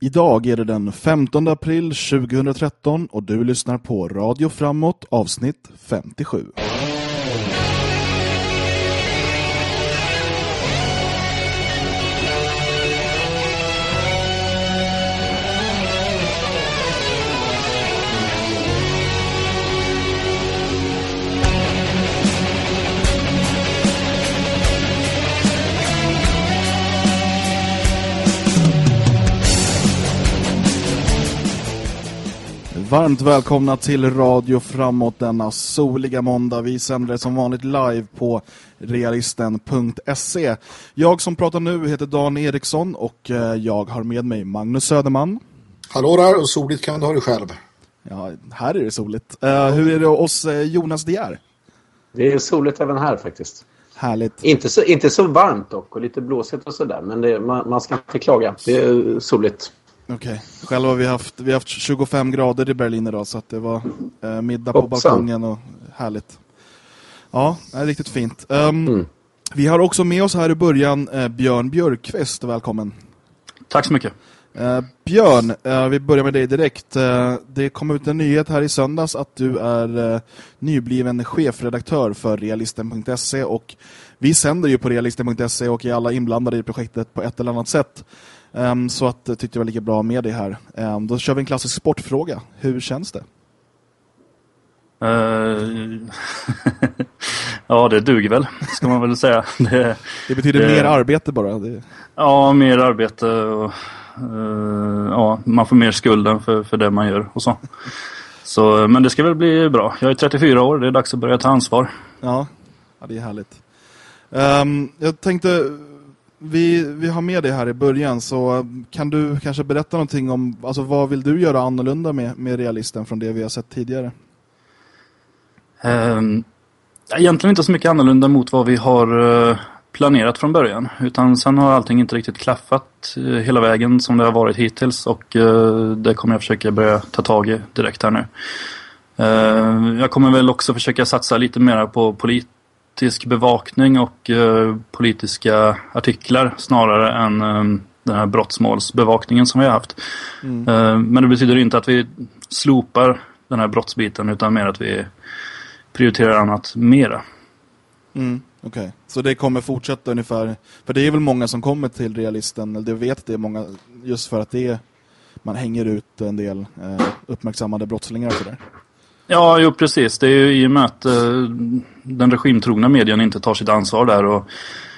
Idag är det den 15 april 2013 och du lyssnar på Radio Framåt avsnitt 57. Varmt välkomna till Radio Framåt denna soliga måndag. Vi sänder som vanligt live på realisten.se. Jag som pratar nu heter Dan Eriksson och eh, jag har med mig Magnus Söderman. Hallå där, och soligt kan du ha dig själv. Ja, här är det soligt. Uh, hur är det hos uh, Jonas Dier? Det är soligt även här faktiskt. Härligt. Inte så, inte så varmt dock och lite blåsigt och sådär. Men det, man, man ska inte klaga. Det är soligt. Okej. Okay. Själva har vi haft, vi haft 25 grader i Berlin idag så att det var eh, middag på Hoppsan. balkongen och härligt. Ja, det är riktigt fint. Um, mm. Vi har också med oss här i början eh, Björn Björkqvist. Välkommen. Tack så mycket. Eh, Björn, eh, vi börjar med dig direkt. Eh, det kom ut en nyhet här i söndags att du är eh, nybliven chefredaktör för realisten.se och vi sänder ju på realisten.se och är alla inblandade i projektet på ett eller annat sätt. Um, så att jag tyckte det var lika bra med det här. Um, då kör vi en klassisk sportfråga. Hur känns det? Uh, ja, det duger väl, ska man väl säga. Det, det betyder det, mer arbete bara? Det... Ja, mer arbete och uh, ja, man får mer skulden för, för det man gör och så. så. Men det ska väl bli bra. Jag är 34 år, det är dags att börja ta ansvar. Ja, ja det är härligt. Um, jag tänkte vi, vi har med dig här i början så kan du kanske berätta någonting om alltså vad vill du göra annorlunda med, med realisten från det vi har sett tidigare? Um, egentligen inte så mycket annorlunda mot vad vi har eh, planerat från början utan sen har allting inte riktigt klaffat eh, hela vägen som det har varit hittills och eh, det kommer jag försöka börja ta tag i direkt här nu. Ehm, jag kommer väl också försöka satsa lite mer på polit politisk bevakning och eh, politiska artiklar snarare än eh, den här brottsmålsbevakningen som vi har haft. Mm. Eh, men det betyder inte att vi slopar den här brottsbiten utan mer att vi prioriterar annat mera. Mm, Okej, okay. så det kommer fortsätta ungefär, för det är väl många som kommer till realisten, eller det vet det är många just för att det är, man hänger ut en del eh, uppmärksammade brottslingar och sådär. Ja, jo precis. Det är ju i och med att eh, den regimtrogna medien inte tar sitt ansvar där och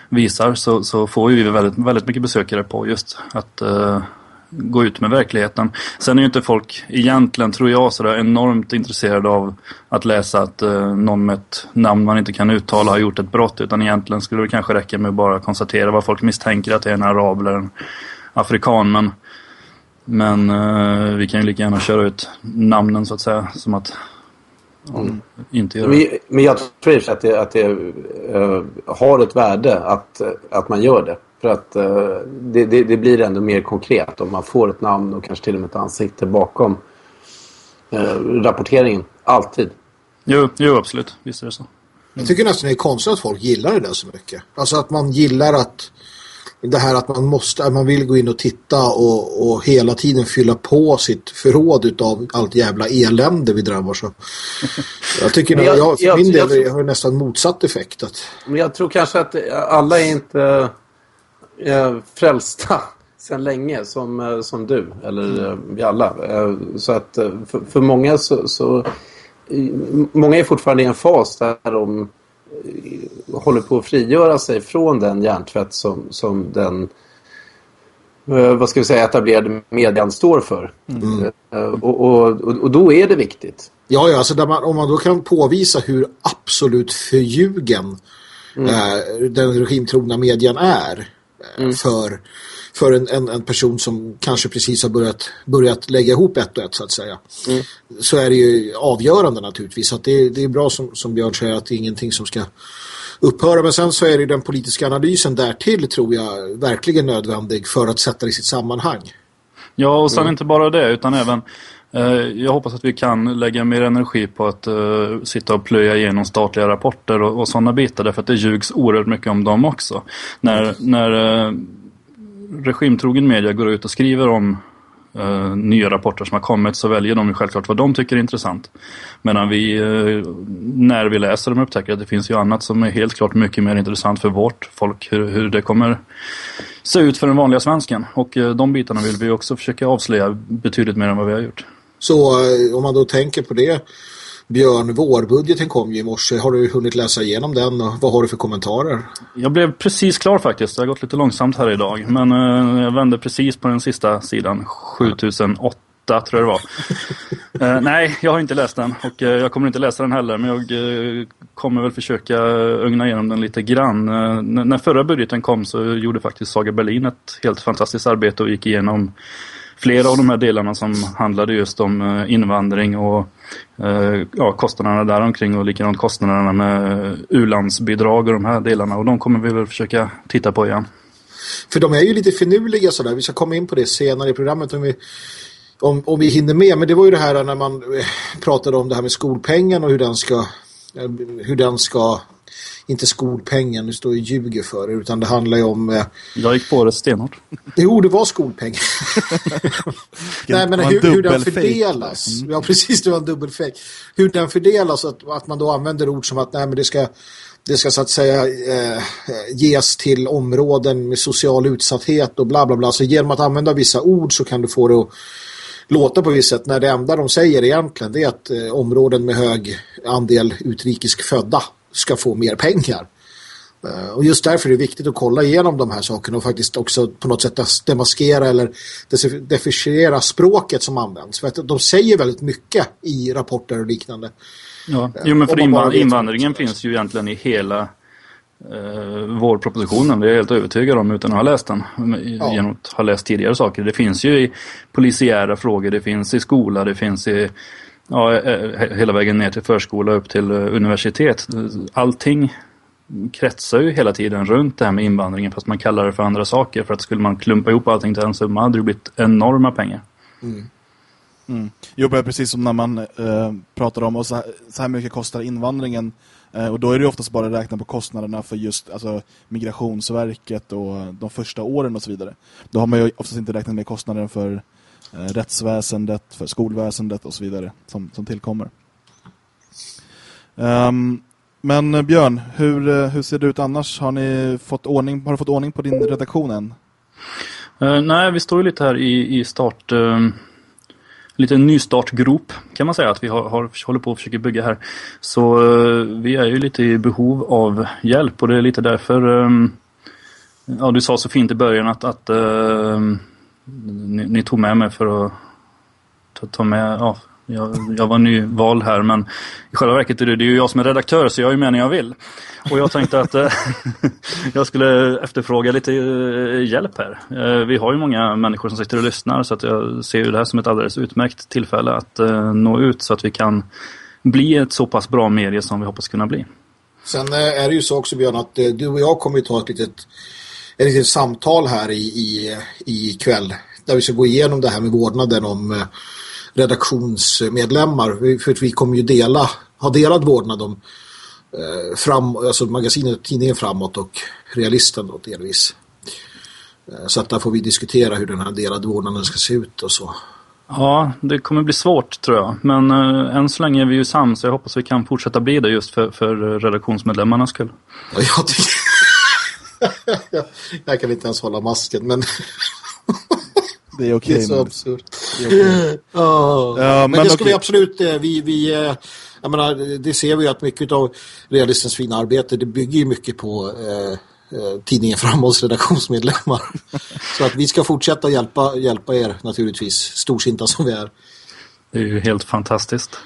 visar så, så får vi väldigt, väldigt mycket besökare på just att eh, gå ut med verkligheten. Sen är ju inte folk egentligen, tror jag, så enormt intresserade av att läsa att eh, någon med ett namn man inte kan uttala har gjort ett brott. Utan egentligen skulle det kanske räcka med att bara konstatera vad folk misstänker att det är en arab eller en afrikan. Men, men eh, vi kan ju lika gärna köra ut namnen så att säga. Som att Mm. Inte göra. Men, men jag tror att det, att det uh, har ett värde att, att man gör det. För att uh, det, det, det, blir ändå mer konkret om man får ett namn och kanske till och med ett ansikte bakom uh, rapporteringen. Alltid. Jo, jo, absolut. Visst är det så. Mm. Jag tycker nästan det är konstigt att folk gillar det där så mycket. Alltså att man gillar att det här att man måste, man vill gå in och titta och, och hela tiden fylla på sitt förråd av allt jävla elände vi drömmer så. Jag tycker jag, jag, för jag, min del jag, har nästan motsatt effekt. Att... Men jag tror kanske att alla är inte äh, frälsta sedan länge som, som du eller äh, vi alla. Så att för, för många så, så många är fortfarande i en fas där de håller på att frigöra sig från den hjärntvätt som, som den eh, vad ska vi säga, etablerade median står för. Mm. Eh, och, och, och då är det viktigt. Ja, ja alltså man, om man då kan påvisa hur absolut förljugen mm. eh, den regimtrogna median är eh, mm. för för en, en, en, person som kanske precis har börjat, börjat lägga ihop ett och ett så att säga. Mm. Så är det ju avgörande naturligtvis. Att det, det är bra som, som Björn säger att det är ingenting som ska upphöra. Men sen så är det den politiska analysen därtill tror jag verkligen nödvändig för att sätta det i sitt sammanhang. Ja, och sen mm. inte bara det utan även eh, jag hoppas att vi kan lägga mer energi på att uh, sitta och plöja igenom statliga rapporter och, och sådana bitar därför att det ljugs oerhört mycket om dem också. När, mm. när uh, regimtrogen media går ut och skriver om eh, nya rapporter som har kommit så väljer de ju självklart vad de tycker är intressant. Medan vi, eh, när vi läser dem upptäcker att det finns ju annat som är helt klart mycket mer intressant för vårt folk. Hur, hur det kommer se ut för den vanliga svensken. Och eh, de bitarna vill vi också försöka avslöja betydligt mer än vad vi har gjort. Så eh, om man då tänker på det Björn, vårbudgeten kom ju i morse. Har du hunnit läsa igenom den och vad har du för kommentarer? Jag blev precis klar faktiskt. Det har gått lite långsamt här idag. Men uh, jag vände precis på den sista sidan. 7008 tror jag det var. uh, nej, jag har inte läst den och uh, jag kommer inte läsa den heller. Men jag kommer väl försöka ugna igenom den lite grann. när förra budgeten kom så gjorde faktiskt Saga Berlin ett helt fantastiskt arbete och gick igenom flera av de här delarna som handlade just om eh, invandring och eh, Eh, ja, kostnaderna däromkring och likadant kostnaderna med eh, ulandsbidrag och de här delarna. Och de kommer vi väl försöka titta på igen. För de är ju lite finurliga sådär. Vi ska komma in på det senare i programmet om vi, om, om vi hinner med. Men det var ju det här när man eh, pratade om det här med skolpengen och hur den ska hur den ska inte skolpengen, nu står ju ljuger för det, utan det handlar ju om... Eh, jag gick på det stenhårt. Jo, det var skolpeng. Nej, men hur, hur den fördelas. Mm. Ja, precis, det var en dubbelfejk. Hur den fördelas, att, att man då använder ord som att nej, men det ska, det ska så att säga eh, ges till områden med social utsatthet och bla bla bla. Så genom att använda vissa ord så kan du få det att låta på visst sätt när det enda de säger egentligen det är att eh, områden med hög andel utrikisk födda ska få mer pengar. Eh, och just därför är det viktigt att kolla igenom de här sakerna och faktiskt också på något sätt demaskera eller definiera språket som används. För att de säger väldigt mycket i rapporter och liknande. Ja, jo, men för invand invandringen finns ju egentligen i hela eh, vårpropositionen. Det är jag helt övertygad om utan att ha läst den. Ja. Genom att ha läst tidigare saker. Det finns ju i polisiära frågor, det finns i skola, det finns i ja, eh, hela vägen ner till förskola upp till eh, universitet. Allting kretsar ju hela tiden runt det här med invandringen fast man kallar det för andra saker. För att skulle man klumpa ihop allting till en summa hade det blivit enorma pengar. Mm. Mm. Jo, precis som när man eh, pratar om och så, här, så här mycket kostar invandringen eh, och då är det oftast bara räkna på kostnaderna för just alltså, Migrationsverket och de första åren och så vidare. Då har man ju oftast inte räknat med kostnaden för Eh, rättsväsendet, för skolväsendet och så vidare som, som tillkommer. Um, men Björn, hur, eh, hur ser det ut annars? Har, ni fått ordning, har du fått ordning på din redaktion än? Uh, nej, vi står ju lite här i, i start... Uh, lite nystartgrop kan man säga att vi har, har, håller på att försöka bygga här. Så uh, vi är ju lite i behov av hjälp och det är lite därför... Um, ja, du sa så fint i början att, att ni, ni, tog med mig för att ta, ta med, ja, jag, jag var nyvald här men i själva verket är det, det är ju jag som är redaktör så jag är med när jag vill. Och jag tänkte att eh, jag skulle efterfråga lite eh, hjälp här. Eh, vi har ju många människor som sitter och lyssnar så att jag ser ju det här som ett alldeles utmärkt tillfälle att nå ut så att vi kan bli ett så pass bra medie som vi hoppas kunna bli. Sen är det ju så också Björn att du och jag kommer ju ta ett litet ett litet samtal här i, i, i kväll där vi ska gå igenom det här med vårdnaden om eh, redaktionsmedlemmar. För att vi kommer ju dela, ha delad vårdnad om eh, fram, alltså magasinet, tidningen framåt och realisten då delvis. Eh, så att där får vi diskutera hur den här delade vårdnaden ska se ut och så. Ja, det kommer bli svårt tror jag. Men äh, än så länge är vi ju sams så jag hoppas vi kan fortsätta bli det just för, för redaktionsmedlemmarnas skull. Ja, jag tycker jag kan inte ens hålla masken, men... Det är okej. Okay, det är så absurt. Okay. Oh. Ja, men, men, det ska okay. vi absolut... Eh, vi, vi, eh, jag menar, det ser vi att mycket av realistens fina arbete det bygger ju mycket på eh, eh tidningen Framåts redaktionsmedlemmar. så att vi ska fortsätta hjälpa, hjälpa er naturligtvis, storsinta som vi är. Det är ju helt fantastiskt.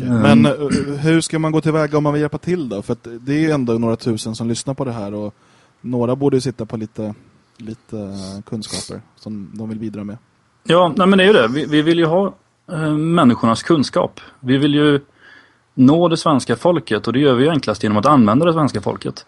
Mm. Men eh, hur ska man gå tillväga om man vill hjälpa till då? För det är ju ändå några tusen som lyssnar på det här och några borde ju sitta på lite, lite eh, kunskaper som de vill bidra med. Ja, nej men det är ju det. Vi, vi vill ju ha äh, människornas kunskap. Vi vill ju nå det svenska folket och det gör vi enklast genom att använda det svenska folket.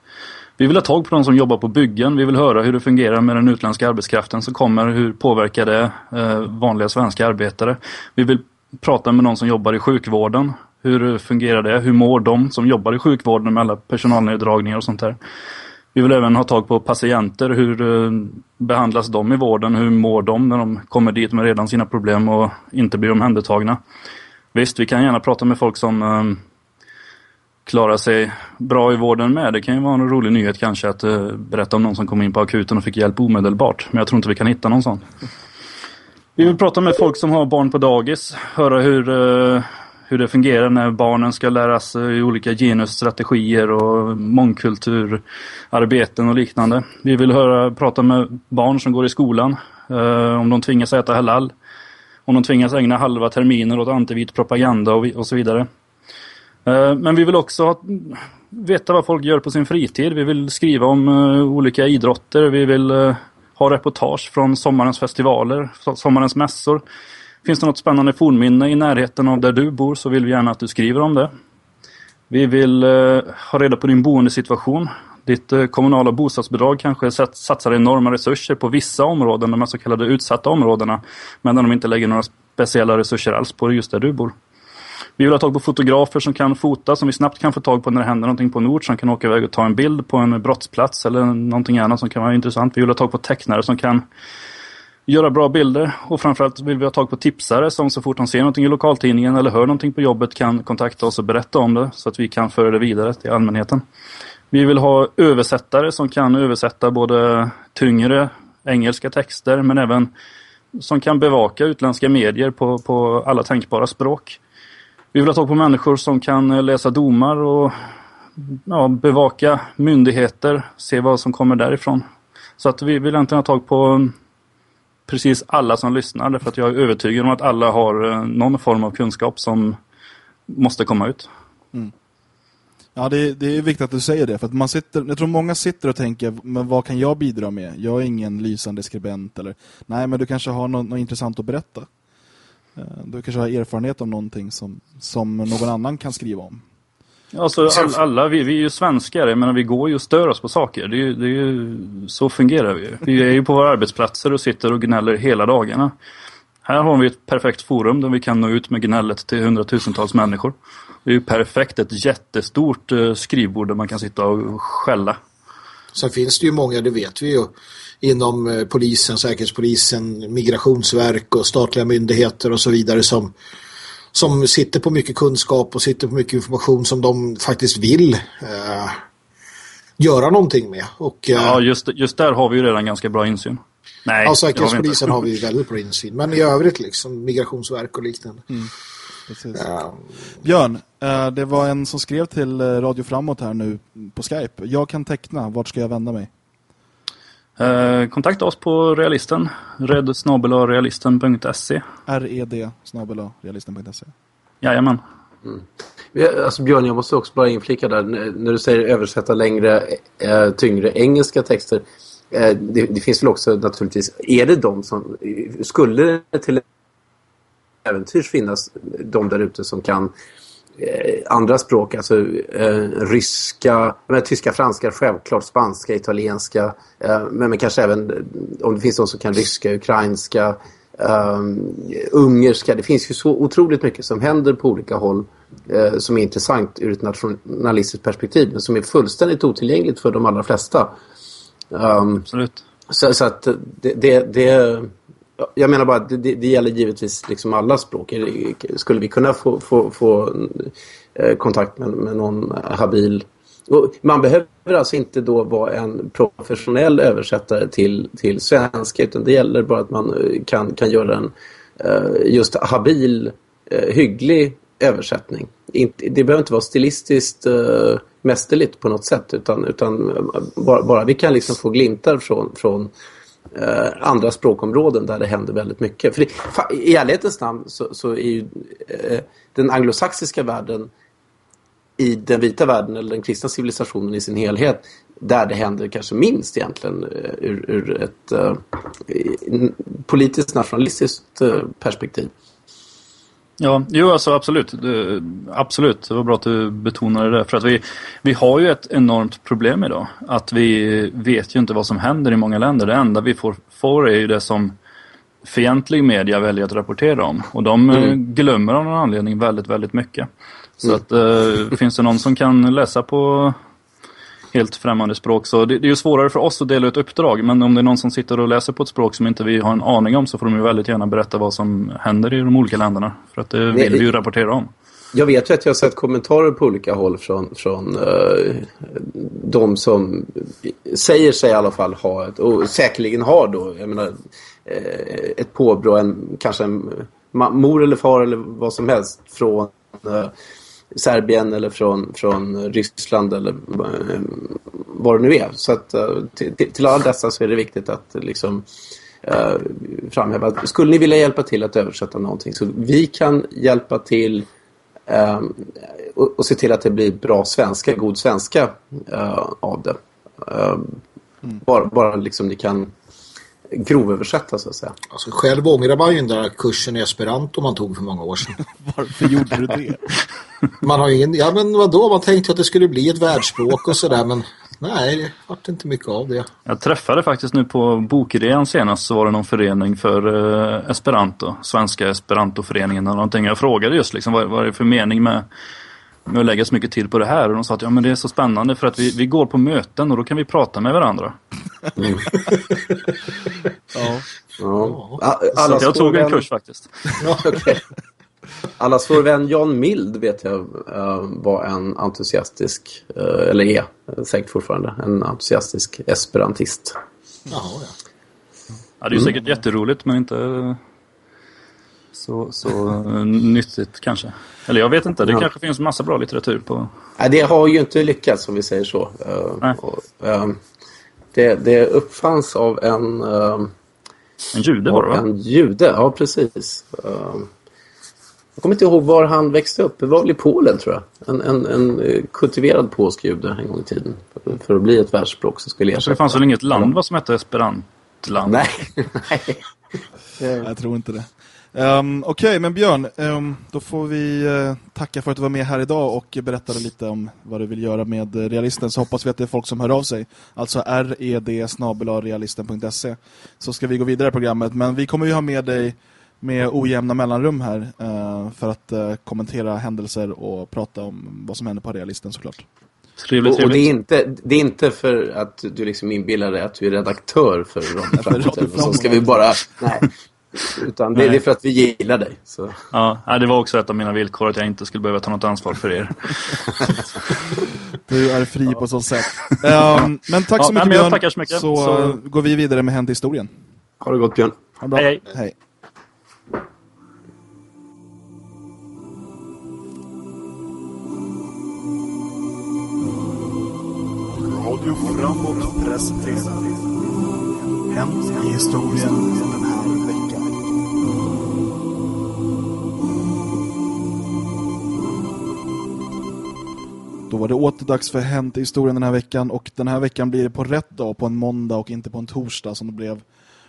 Vi vill ha tag på de som jobbar på byggen. Vi vill höra hur det fungerar med den utländska arbetskraften som kommer. Hur påverkar det eh, vanliga svenska arbetare? Vi vill prata med någon som jobbar i sjukvården. Hur fungerar det? Hur mår de som jobbar i sjukvården med alla personalneddragningar och sånt där? Vi vill även ha tag på patienter. Hur eh, behandlas de i vården? Hur mår de när de kommer dit med redan sina problem och inte blir omhändertagna? Visst, vi kan gärna prata med folk som eh, klarar sig bra i vården med. Det kan ju vara en rolig nyhet kanske att eh, berätta om någon som kom in på akuten och fick hjälp omedelbart. Men jag tror inte vi kan hitta någon sån. Vi vill prata med folk som har barn på dagis. Höra hur, uh, hur det fungerar när barnen ska lära sig olika genusstrategier och mångkulturarbeten och liknande. Vi vill höra, prata med barn som går i skolan. Uh, om de tvingas äta halal. Om de tvingas ägna halva terminer åt antivit propaganda och, och så vidare. Eh, men vi vill också veta vad folk gör på sin fritid. Vi vill skriva om olika idrotter. Vi vill har ha reportage från sommarens festivaler, sommarens mässor. Finns det något spännande fornminne i närheten av där du bor så vill vi gärna att du skriver om det. Vi vill eh, ha reda på din boendesituation. Ditt eh, kommunala bostadsbidrag kanske satsar enorma resurser på vissa områden, de här så kallade utsatta områdena, medan de inte lägger några speciella resurser alls på just där du bor. Vi vill ha tag på fotografer som kan fota, som vi snabbt kan få tag på när det händer någonting på en ort, som kan åka iväg och ta en bild på en brottsplats eller någonting annat som kan vara intressant. Vi vill ha tag på tecknare som kan göra bra bilder och framförallt vill vi ha tag på tipsare som så fort de ser någonting i lokaltidningen eller hör någonting på jobbet kan kontakta oss och berätta om det så att vi kan föra det vidare till allmänheten. Vi vill ha översättare som kan översätta både tyngre engelska texter men även som kan bevaka utländska medier på, på alla tänkbara språk. Vi vill ha tag på människor som kan eh, läsa domar och ja, bevaka myndigheter, se vad som kommer därifrån. Så att vi vill egentligen ha tag på mm, precis alla som lyssnar därför att jag är övertygad om att alla har eh, någon form av kunskap som måste komma ut. Mm. Ja, det är, det är viktigt att du säger det. För att man sitter, jag tror många sitter och tänker, men vad kan jag bidra med? Jag är ingen lysande skribent. Eller, nej, men du kanske har något, något intressant att berätta. Eh, du kanske har erfarenhet av någonting som, som någon annan kan skriva om. Alltså all, alla, vi, vi är ju svenskar, men vi går ju och stör oss på saker. Det är, det är ju, så fungerar vi Vi är ju på våra arbetsplatser och sitter och gnäller hela dagarna. Här har vi ett perfekt forum där vi kan nå ut med gnället till hundratusentals människor. Det är ju perfekt, ett jättestort eh, skrivbord där man kan sitta och skälla. Sen finns det ju många, det vet vi ju, inom eh, polisen, säkerhetspolisen, migrationsverk och statliga myndigheter och så vidare som, som sitter på mycket kunskap och sitter på mycket information som de faktiskt vill eh, göra någonting med. Och, eh, ja, just, just där har vi ju redan ganska bra insyn. Nej, ja, säkerhetspolisen har vi, har vi väldigt bra insyn. Men i övrigt liksom, migrationsverk och liknande. Mm. Ja. Björn, eh, det var en som skrev till Radio Framåt här nu på Skype. Jag kan teckna, vart ska jag vända mig? Eh, kontakta oss på realisten. redsnabelarealisten.se R-E-D snabelarealisten.se Jajamän. Mm. Alltså Björn, jag måste också bara inflika där. När du säger översätta längre, äh, tyngre engelska texter. Äh, det, det, finns väl också naturligtvis, är det de som, skulle det till äventyrs finnas de där ute som kan Eh, andra språk, alltså eh, ryska, men, tyska, franska, självklart, spanska, italienska, eh, men, men, kanske även om det finns de som kan ryska, ukrainska, um, ungerska. Det finns ju så otroligt mycket som händer på olika håll eh, som är intressant ur ett nationalistiskt perspektiv, men som är fullständigt otillgängligt för de allra flesta. Um, Absolut. Så, så att det, det, det jag menar bara att det, det gäller givetvis liksom alla språk. Skulle vi kunna få, få, få eh, kontakt med, med någon habil... Man behöver alltså inte då vara en professionell översättare till, till svenska utan det gäller bara att man eh, kan, kan göra en eh, just habil, hygglig översättning. Det behöver inte vara stilistiskt mästerligt på något sätt utan, utan bara, bara vi kan liksom få glimtar från, från eh, andra språkområden där det händer väldigt mycket. För det, I ärlighetens namn så, så är ju eh, den anglosaxiska världen i den vita världen eller den kristna civilisationen i sin helhet där det händer kanske minst egentligen eh, ur, ur ett uh, politiskt nationalistiskt uh, perspektiv. Ja, jo alltså absolut. absolut, det var bra att du betonade det. För att vi, vi har ju ett enormt problem idag. Att vi vet ju inte vad som händer i många länder. Det enda vi får, får är ju det som fientlig media väljer att rapportera om. Och de eh, mm. glömmer av någon anledning väldigt, väldigt mycket. Så mm. att uh, finns det någon som kan läsa på helt främmande språk. Så det, det är ju svårare för oss att dela ut uppdrag. Men om det är någon som sitter och läser på ett språk som inte vi har en aning om så får de ju väldigt gärna berätta vad som händer i de olika länderna. För att det vill vi ju rapportera om. Jag vet ju att jag har sett kommentarer på olika håll från, från uh, de som säger sig i alla fall ha ett, och säkerligen har då, jag menar, uh, ett påbrå, en, kanske en mor eller far eller vad som helst från uh, Serbien eller från, från Ryssland eller uh, vad det nu är. Så att till, till alla dessa så är det viktigt att liksom framhäva skulle ni vilja hjälpa till att översätta någonting så vi kan hjälpa till Um, och, och se till att det blir bra svenska, god svenska uh, av det. Um, mm. bara, bara liksom ni kan grovöversätta så att säga. Alltså, själv ångrar man ju den där kursen i Esperanto man tog för många år sedan. Varför gjorde du det? man har ingen, ja men vadå, man tänkte att det skulle bli ett världsspråk och sådär men nej, det vart inte mycket av det. Jag träffade faktiskt nu på bokidén senast så var det någon förening för eh, Esperanto, Svenska Esperantoföreningen eller någonting. Jag frågade just liksom vad, vad är det för mening med med att lägga så mycket tid på det här. Och de sa att ja, men det är så spännande för att vi, vi går på möten och då kan vi prata med varandra. Mm. ja. ja. Alla jag tog en kurs faktiskt. ja, okay. Allas vår vän Jan Mild vet jag uh, var en entusiastisk, uh, eller är säkert fortfarande, en entusiastisk esperantist. Jaha, ja. ja. Det är ju säkert mm. jätteroligt men inte så, så uh, nyttigt kanske. Eller jag vet inte, det ja. kanske finns massa bra litteratur på... Nej, det har ju inte lyckats om vi säger så. Och, uh, det, det uppfanns av en... Uh, en jude var det va? En jude, ja precis. jag kommer inte ihåg var han växte upp. Det var väl i Polen tror jag. En, en, en kultiverad polsk jude en gång i tiden. För, för att bli ett världsspråk så skulle ersätta. Det fanns väl inget land vad som hette esperantland? Nej, nej. jag tror inte det. Um, Okej, okay, men Björn, um, då får vi uh, tacka för att du var med här idag och berättade lite om vad du vill göra med realisten. Så hoppas vi att det är folk som hör av sig. Alltså red Så ska vi gå vidare i programmet. Men vi kommer ju ha med dig med ojämna mellanrum här uh, för att uh, kommentera händelser och prata om vad som händer på realisten såklart. Trevligt, och, och det, är inte, det är inte för att du liksom inbillar dig att du är redaktör för Radio Så ska vi bara... Nej. Utan det, det, är för att vi gillar dig. Så. Ja, det var också ett av mina villkor att jag inte skulle behöva ta något ansvar för er. du är fri på så sätt. Um, men tack så ja, mycket Björn. Tackar så mycket. Så, så, går vi vidare med Hänt historien. Ha det gott Björn. Ha bra. Hej, hej. hej. Radio Framåt presenterar Hänt i historien den här Då var det åter dags för Hänt i historien den här veckan och den här veckan blir det på rätt dag på en måndag och inte på en torsdag som det blev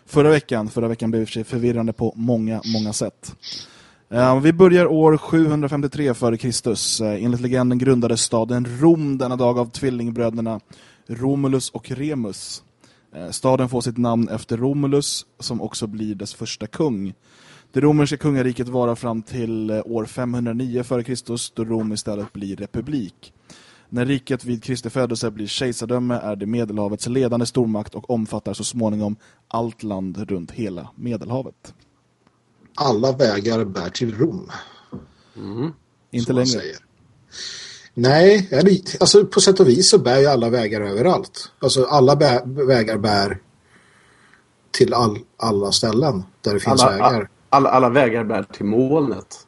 förra veckan. Förra veckan blev det förvirrande på många, många sätt. Eh, vi börjar år 753 före Kristus. Eh, enligt legenden grundades staden Rom denna dag av tvillingbröderna Romulus och Remus. Eh, staden får sitt namn efter Romulus som också blir dess första kung. Det romerska kungariket varar fram till år 509 före Kristus då Rom istället blir republik. När riket vid Kristi födelse blir kejsardöme är det Medelhavets ledande stormakt och omfattar så småningom allt land runt hela Medelhavet. Alla vägar bär till Rom. Mm. Inte längre. Säger. Nej, alltså på sätt och vis så bär ju alla vägar överallt. Alltså alla bä vägar bär till all, alla ställen där det finns alla, vägar. Alla, alla vägar bär till molnet.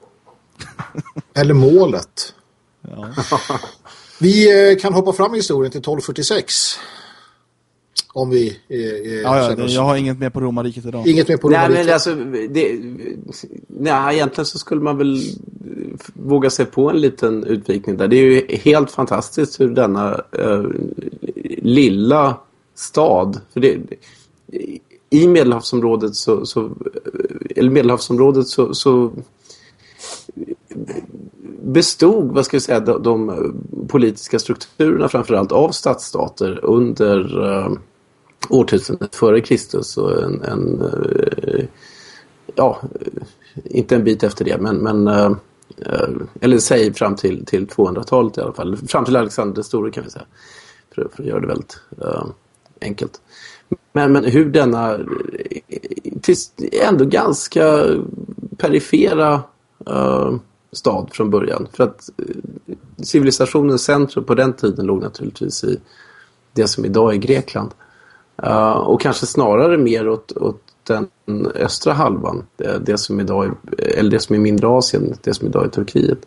Eller målet. Ja. Vi eh, kan hoppa fram i historien till 1246. Om vi... Eh, eh ja, ja, jag har inget mer på romarriket idag. Inget mer på romarriket? Nej, men alltså... Det, nej, egentligen så skulle man väl våga sig på en liten utvikning där. Det är ju helt fantastiskt hur denna eh, lilla stad... För det, i Medelhavsområdet så... så eller Medelhavsområdet så, så bestod, vad ska vi säga, de, de politiska strukturerna framförallt av stadsstater under uh, årtusendet före Kristus och en, en uh, ja, inte en bit efter det, men, men uh, eller säg fram till, till 200-talet i alla fall. Fram till Alexander den store kan vi säga. För för, att göra det väldigt uh, enkelt. Men, men hur denna tills, ändå ganska perifera uh, stad från början. För att uh, civilisationens centrum på den tiden låg naturligtvis i det som idag är Grekland. Uh, och kanske snarare mer åt, åt den östra halvan. Det, det, som idag är, eller det som är mindre Asien, det som idag är Turkiet.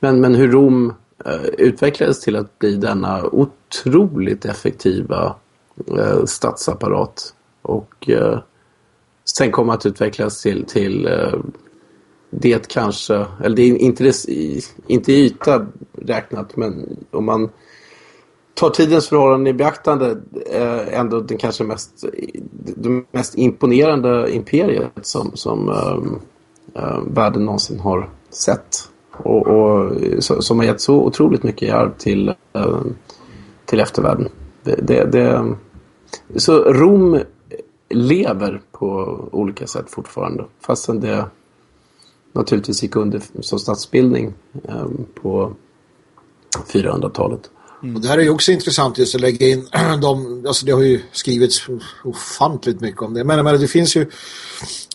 Men, men hur Rom uh, utvecklades till att bli denna otroligt effektiva Eh, statsapparat. Och eh, sen kommer att utvecklas till, till eh, det kanske, eller det är inte, det, inte i yta räknat, men om man tar tidens förhållanden i beaktande eh, ändå den kanske mest, det mest imponerande imperiet som, som eh, världen någonsin har sett. Och, och som har gett så otroligt mycket i arv till, eh, till eftervärlden. Det, det, det, så Rom lever på olika sätt fortfarande. Fastän det naturligtvis gick under som statsbildning ehm, på 400-talet. Mm. Och det här är ju också intressant just att lägga in de, alltså det har ju skrivits ofantligt mycket om det. Men, men det finns ju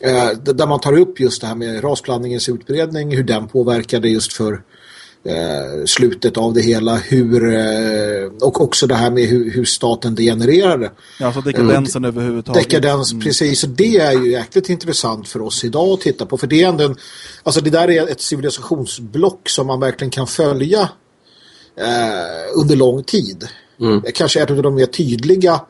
eh, där man tar upp just det här med rasblandningens utbredning, hur den påverkade just för eh, slutet av det hela, hur eh, och också det här med hur, hur staten degenererade. Ja, så dekadensen mm. överhuvudtaget. Dekadens, mm. precis. Och det är ju jäkligt intressant för oss idag att titta på. För det är ändå en, alltså det där är ett civilisationsblock som man verkligen kan följa eh, under lång tid. Mm. Kanske ett av de mer tydliga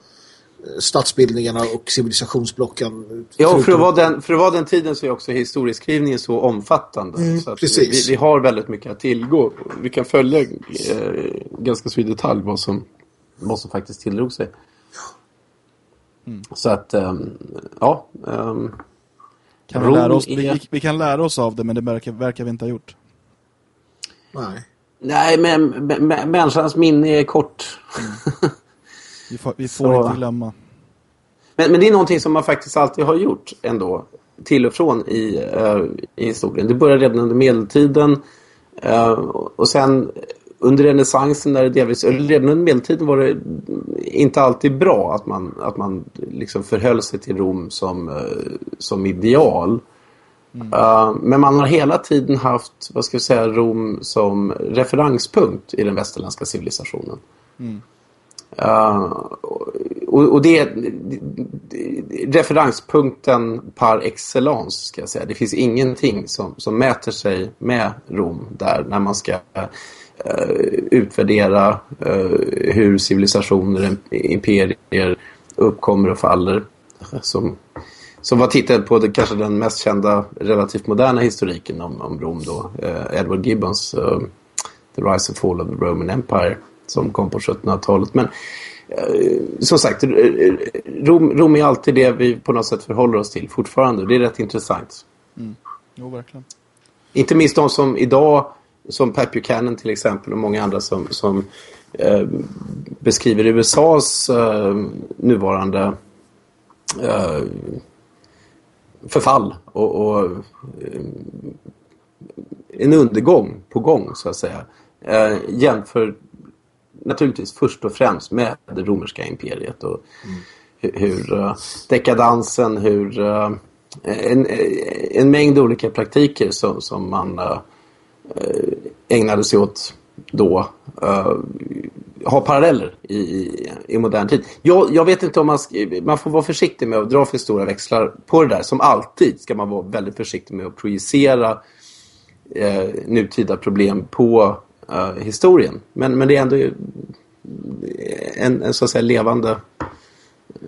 statsbildningarna och civilisationsblocken. Ja, för att, vara den, för att vara den tiden så är också historieskrivningen så omfattande. Mm, så precis. Vi, vi, har väldigt mycket att tillgå. Vi kan följa eh, ganska så i detalj vad som, vad som faktiskt tilldrog sig. Mm. Så att, um, ja. Um, kan vi, lära oss, är... vi, vi, kan lära oss av det, men det verkar, verkar vi inte ha gjort. Nej. Nej, men människans minne är kort. Mm. Vi får, vi får inte glömma. Men, men det är någonting som man faktiskt alltid har gjort ändå. Till och från i, uh, i historien. Det började redan under medeltiden. Uh, och sen under renässansen, när det delvis, redan under medeltiden var det inte alltid bra att man, att man liksom förhöll sig till Rom som, uh, som ideal. Mm. Men man har hela tiden haft, vad ska vi säga, Rom som referenspunkt i den västerländska civilisationen. Mm. Uh, och, och, det är referenspunkten par excellence ska jag säga. Det finns ingenting som, som mäter sig med Rom där när man ska uh, utvärdera eh, hur civilisationer, imperier uppkommer och faller. Som som var titeln på det, kanske den mest kända relativt moderna historiken om, om Rom då. Edward Gibbons uh, The Rise and Fall of the Roman Empire som kom på 1700-talet. Men eh, som sagt, Rom, Rom är alltid det vi på något sätt förhåller oss till fortfarande. Det är rätt intressant. Mm. Jo, verkligen. Inte minst de som idag, som Pat Buchanan till exempel och många andra som, som eh, beskriver USAs eh, nuvarande eh, förfall och, och eh, en undergång på gång så att säga. Eh, jämför naturligtvis först och främst med det romerska imperiet och mm. hur, hur uh, dekadansen, hur uh, en, en mängd olika praktiker som, som man uh, ägnade sig åt då har paralleller i, i, i, modern tid. Jag, jag vet inte om man, man får vara försiktig med att dra för stora växlar på det där. Som alltid ska man vara väldigt försiktig med att projicera eh, nutida problem på eh, historien. Men, men det är ändå en, en så att säga levande,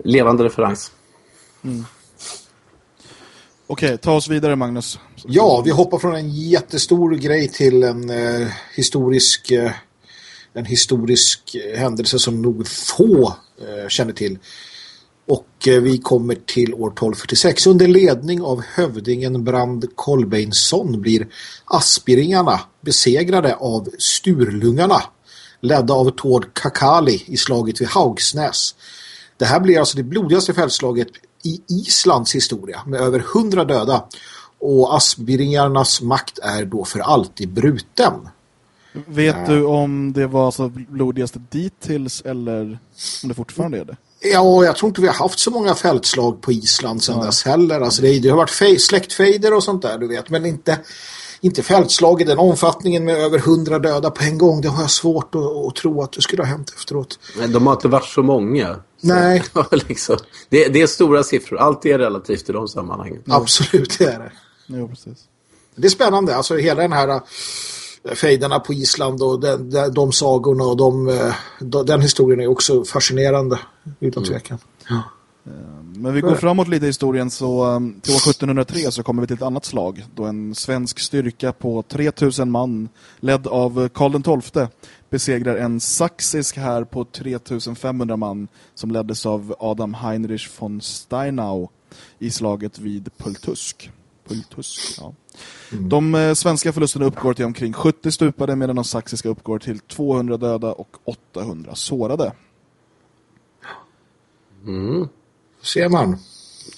levande referens. Mm. Okej, ta oss vidare Magnus. Ja, vi hoppar från en jättestor grej till en eh, historisk eh, en historisk händelse som nog få eh, känner till. Och eh, vi kommer till år 1246. Under ledning av hövdingen Brand Kolbeinsson blir aspiringarna besegrade av Sturlungarna ledda av Tord Kakali i slaget vid Haugsnäs. Det här blir alltså det blodigaste fältslaget i Islands historia med över hundra döda och aspiringarnas makt är då för alltid bruten. Vet ja. du om det var så blodigaste dittills eller om det fortfarande är det? Ja, jag tror inte vi har haft så många fältslag på Island sedan ja. dess heller. Alltså det, det har varit släktfejder och sånt där, du vet. Men inte, inte fältslag i den omfattningen med över hundra döda på en gång. Det har jag svårt att, att tro att det skulle ha hänt efteråt. Men de har inte varit så många. Så, Nej. liksom, det, det, är stora siffror. Allt är relativt i de sammanhangen. Absolut, det är det. Ja, precis. Det är spännande. Alltså hela den här fejderna på Island och den, de, de sagorna och de, de, den historien är också fascinerande utan mm. tvekan. Ja. Men vi går framåt lite i historien så till år 1703 så kommer vi till ett annat slag då en svensk styrka på 3000 man ledd av Karl XII besegrar en saxisk här på 3500 man som leddes av Adam Heinrich von Steinau i slaget vid Pultusk. Pultusk, ja. Mm. De eh, svenska förlusterna uppgår till omkring 70 stupade medan de saxiska uppgår till 200 döda och 800 sårade. Mm ser man.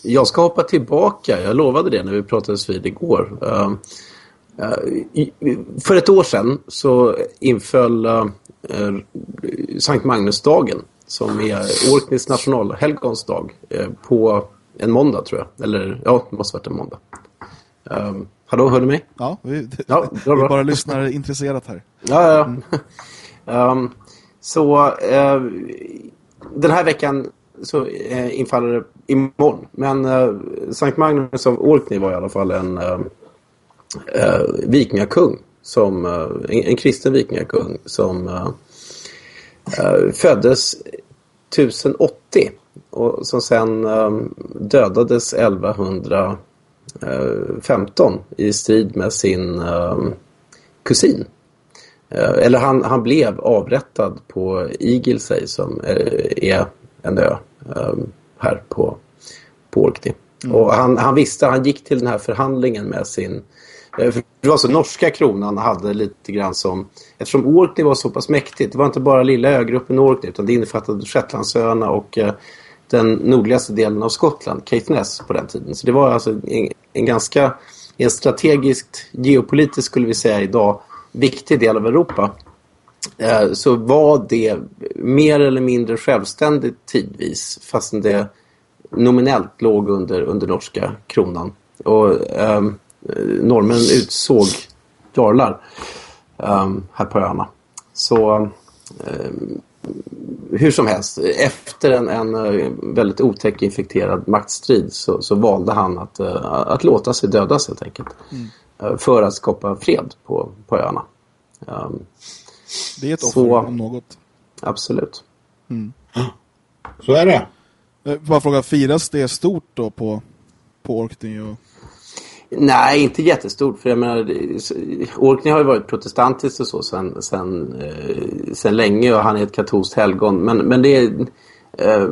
Jag ska hoppa tillbaka. Jag lovade det när vi pratades vid igår. Uh, uh, för ett år sedan så inföll uh, Sankt Magnusdagen som är Orkneys nationalhelgonsdag på en måndag tror jag. Eller ja, det måste ha varit en måndag. Um, hallå, hör du mig? Ja, vi, ja, vi bara lyssnar intresserat här. Ja, ja. Mm. Um, så uh, den här veckan så uh, infaller det imorgon. Men uh, Sankt Magnus av Orkney var i alla fall en uh, uh, vikingakung. Som, en, en, kristen vikingakung som föddes 1080 och som sen dödades 1100 Eh, 15 i strid med sin eh, kusin. Eh, eller han, han blev avrättad på Igilsey som är en ö här på, på Orkney. Mm. Och han, han visste, han gick till den här förhandlingen med sin... För det var så norska kronan hade lite grann som... Eftersom Orkney var så pass mäktigt, det var inte bara lilla ögruppen Orkney utan det innefattade Shetlandsöarna och den nordligaste delen av Skottland, Caithness på den tiden. Så det var alltså en, en ganska, en strategiskt, geopolitiskt skulle vi säga idag, viktig del av Europa. Eh, så var det mer eller mindre självständigt tidvis fastän det nominellt låg under, under norska kronan. Och eh, normen utsåg jarlar eh, här på öarna. Så eh, hur som helst, efter en, en eh, väldigt otäck infekterad maktstrid så, så valde han att, uh, att låta sig dödas helt enkelt. Mm. Uh, för att skapa fred på, på öarna. Um, det är ett offer om något. Absolut. Mm. Så är det. Eh, bara fråga, firas det stort då på, på Orkney? Och... Nej, inte jättestort. För jag menar, Orkney har ju varit protestantiskt och så sen, sen, eh, sen länge och han är ett katolskt helgon. Men, men det är, eh,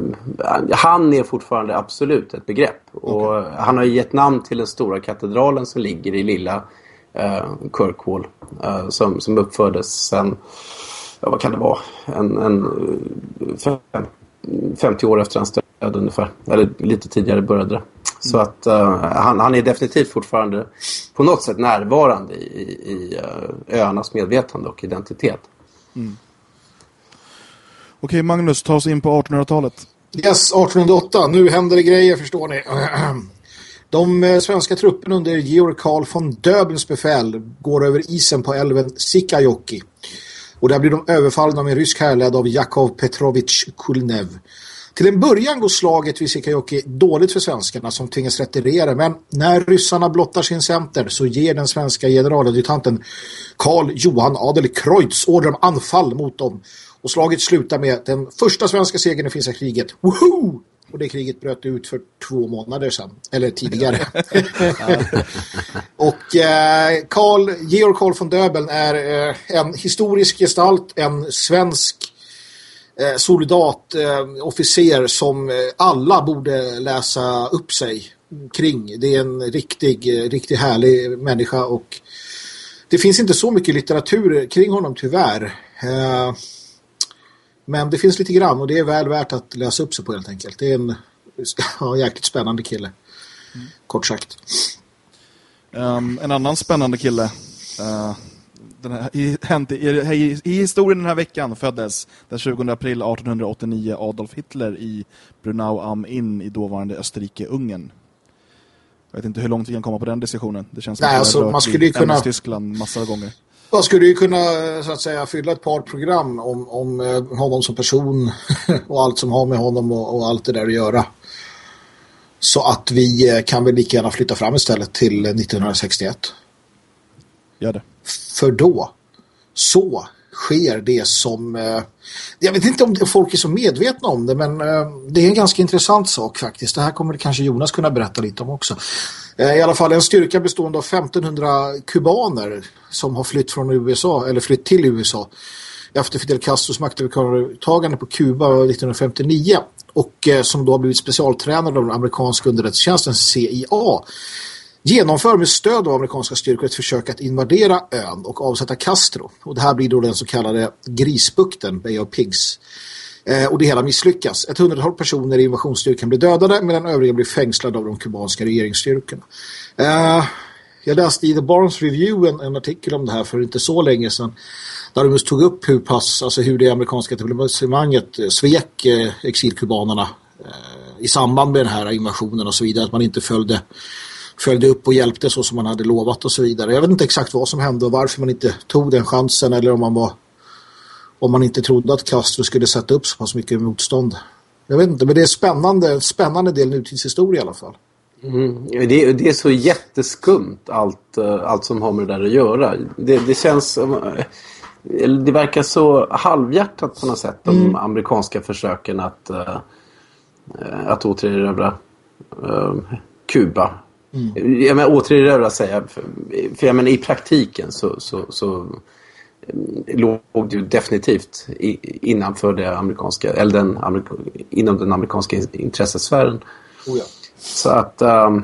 han är fortfarande absolut ett begrepp. Och han har gett namn till den stora katedralen som ligger i lilla eh, Kirkwall eh, som, som uppfördes sen, ja, vad kan det vara, en, en fem, 50 år efter hans död ungefär. Eller lite tidigare började det. Så mm. att uh, han, han är definitivt fortfarande på något sätt närvarande i, i uh, öarnas medvetande och identitet. Mm. Okej Magnus, ta oss in på 1800-talet. Yes, 1808. Nu händer det grejer förstår ni. De eh, svenska trupperna under Georg Karl von Döbelns befäl går över isen på älven Sikajoki. Och där blir de överfallna av en rysk härled av Jakov Petrovich Kulnev. Till en början går slaget vid Sikajoki dåligt för svenskarna som tvingas retirera men när ryssarna blottar sin center så ger den svenska generaladjutanten Karl Johan Adel Kreutz order om anfall mot dem och slaget slutar med den första svenska segern i finska kriget. Woho! Och det kriget bröt ut för två månader sedan. Eller tidigare. och eh, Carl, Georg Karl von Döbeln är eh, en historisk gestalt, en svensk eh, soldat, eh, officer som eh, alla borde läsa upp sig kring. Det är en riktig, eh, riktigt härlig människa och det finns inte så mycket litteratur kring honom tyvärr. Men det finns lite grann och det är väl värt att läsa upp sig på helt enkelt. Det är en ja, jäkligt spännande kille. Mm. Kort sagt. Um, en annan spännande kille. Uh, den här, i, i, i, historien den här veckan föddes den 20 april 1889 Adolf Hitler i Brunau am Inn i dåvarande Österrike-Ungern. Jag vet inte hur långt vi kan komma på den diskussionen. Det känns som Nej, att alltså, man skulle ju kunna- Tyskland massor av gånger. Man skulle ju kunna så att säga fylla ett par program om, om eh, honom som person och allt som har med honom och, och allt det där att göra. Så att vi eh, kan väl lika gärna flytta fram istället till eh, 1961. Gör det. För då så sker det som... Eh, jag vet inte om folk är så medvetna om det men eh, det är en ganska intressant sak faktiskt. Det här kommer kanske Jonas kunna berätta lite om också. Eh, I alla fall en styrka bestående av 1500 kubaner som har flytt från USA eller flytt till USA efter Fidel Castros maktövertagande på Kuba 1959 och eh, som då har blivit specialtränad av den amerikanska underrättelsetjänsten CIA genomför med stöd av amerikanska styrkor ett försök att invadera ön och avsätta Castro. Och det här blir då den så kallade Grisbukten, Bay of Pigs. Eh, och det hela misslyckas. Ett hundratal personer i invasionsstyrkan blir dödade medan övriga blir fängslade av de kubanska regeringsstyrkorna. Eh, jag läste i The Barnes Review en, en artikel om det här för inte så länge sedan. Där de just tog upp hur pass, alltså hur det amerikanska etablissemanget eh, svek eh, exilkubanerna eh, i samband med den här invasionen och så vidare. Att man inte följde följde upp och hjälpte så som man hade lovat och så vidare. Jag vet inte exakt vad som hände och varför man inte tog den chansen eller om man var om man inte trodde att Castro skulle sätta upp så pass mycket motstånd. Jag vet inte, men det är spännande, spännande del nutidshistoria i alla fall. Mm. Det, det är så jätteskumt allt, eh, allt som har med det där att göra. Det, det känns som... eh, Det verkar så halvhjärtat på något sätt. De amerikanska försöken att, eh, att återerövra Kuba. Jag menar, återerövra säger jag. För, för jag menar, i praktiken så, så, så låg det ju definitivt innanför det amerikanska, eller den, amerika, inom den amerikanska intressesfären. Oh ja. Så att ehm,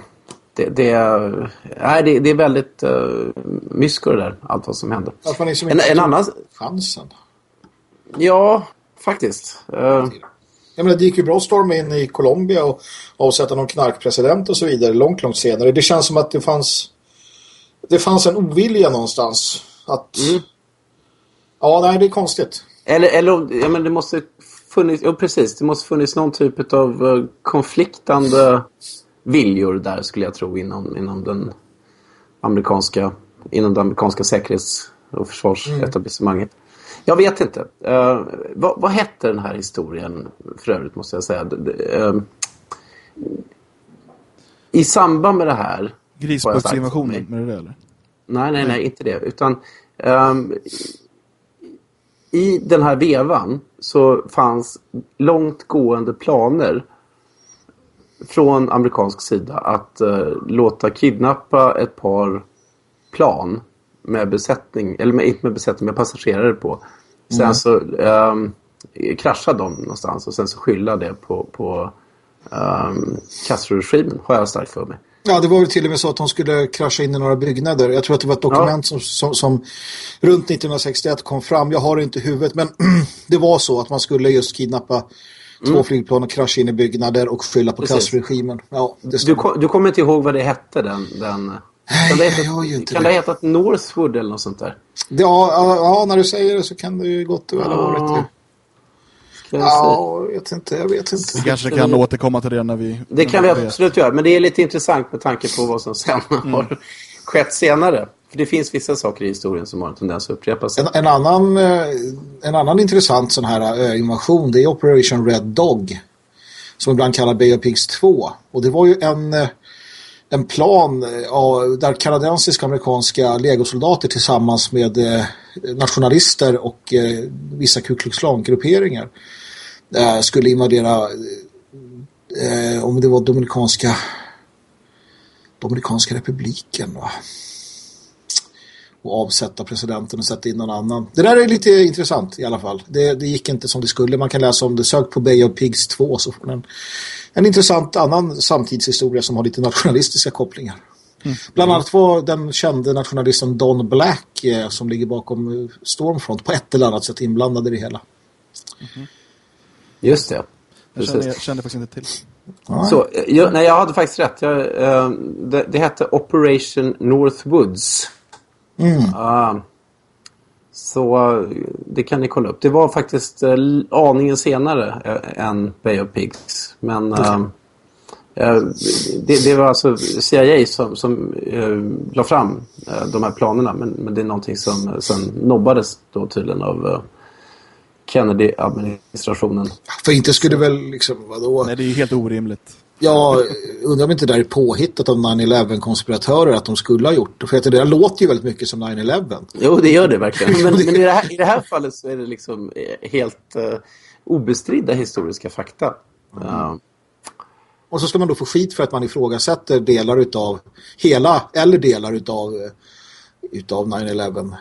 det, det, är- nej, det, det är väldigt uh, mysko det där, allt vad som händer. Att man liksom En, en annan, chansen. ja, faktiskt. Eh, Jag menar, det gick ju bra att storma in i Colombia och avsätta någon knarkpresident och så vidare långt, långt senare. Det känns som att det fanns det fanns en ovilja någonstans att ja, nej, det är konstigt. eller, eller ja, men det måste funnits, ja precis, det måste funnits någon typ av eh, konfliktande viljor där skulle jag tro inom, inom den amerikanska, inom det amerikanska säkerhets- och försvarsetablissemanget. Jag vet inte. Eh, vad, vad hette den här historien för övrigt måste jag säga? Det- det, eh, I samband med det här Grisbuktinvasionen, med det där, eller? Nej, nej, nej, inte det. Utan ehm, i den här vevan så fanns långtgående planer från amerikansk sida att eh, låta kidnappa ett par plan med besättning, eller med, inte med besättning, med passagerare på. Sen så um, krascha dem någonstans och sen så skylla det på, på um, Castro-regimen, har jag starkt för mig. Ja, det var ju till och med så att de skulle krascha in i några byggnader. Jag tror att det var ett dokument som, som, som runt 1961 kom fram. Jag har det inte i huvudet, men det var så att man skulle just kidnappa två flygplan och krascha in i byggnader och skylla på. Castro-regimen. Ja, Du, kom, du kommer inte ihåg vad det hette den? den kan det jag heta, ju inte kan det. det heta Northwood eller något sånt där? Ja, ja, ja, när du säger det så kan det ju gott och väl ha varit det. Jag säga? Ja, jag vet inte, jag vet inte. Vi kanske kan återkomma till det när vi... Det kan vi absolut göra, men det är lite intressant med tanke på vad som sen Mm. har skett senare. För det finns vissa saker i historien som har en tendens att upprepa sig. En, en, annan, eh, en annan intressant sån här eh, invasion det är Operation Red Dog som ibland kallar Bay of Pigs 2 och det var ju en, eh, en plan av- där kanadensiska amerikanska legosoldater tillsammans med eh, nationalister och eh, vissa Ku Klux Klan-grupperingar skulle invadera eh, om det var Dominikanska Dominikanska republiken va? och avsätta presidenten och sätta in någon annan. Det där är lite intressant i alla fall. Det, det gick inte som det skulle. Man kan läsa om det. Sök på Bay of Pigs 2 så får man en, en intressant annan samtidshistoria som har lite nationalistiska kopplingar. Bland annat var den kände nationalisten Don Black eh, som ligger bakom eh, Stormfront på ett eller annat sätt inblandad i det hela. Just det. Jag kände, jag kände faktiskt inte till. Så, eh, jag, nej, jag hade faktiskt rätt. Jag, eh, det, det hette Operation Northwoods. Mm. Ah, Så det kan ni kolla upp. Det var faktiskt eh, aningen senare eh, än Bay of Pigs. Men okay. eh, det, det, var alltså CIA som, som eh, la fram eh, de här planerna. Men, men det är någonting som sen nobbades då tydligen av eh, Kennedy-administrationen. För inte skulle väl liksom, vadå? Nej, det är ju helt orimligt. Ja, undrar om inte det där är påhittat av 9-11-konspiratörer att de skulle ha gjort det. För att det där låter ju väldigt mycket som 9-11. Jo, det gör det verkligen. Men, men i, det här, i, det här, fallet så är det liksom eh, helt uh, obestridda historiska fakta. Mm. Uh. Och så ska man då få skit för att man ifrågasätter delar utav hela eller delar utav, utav 9-11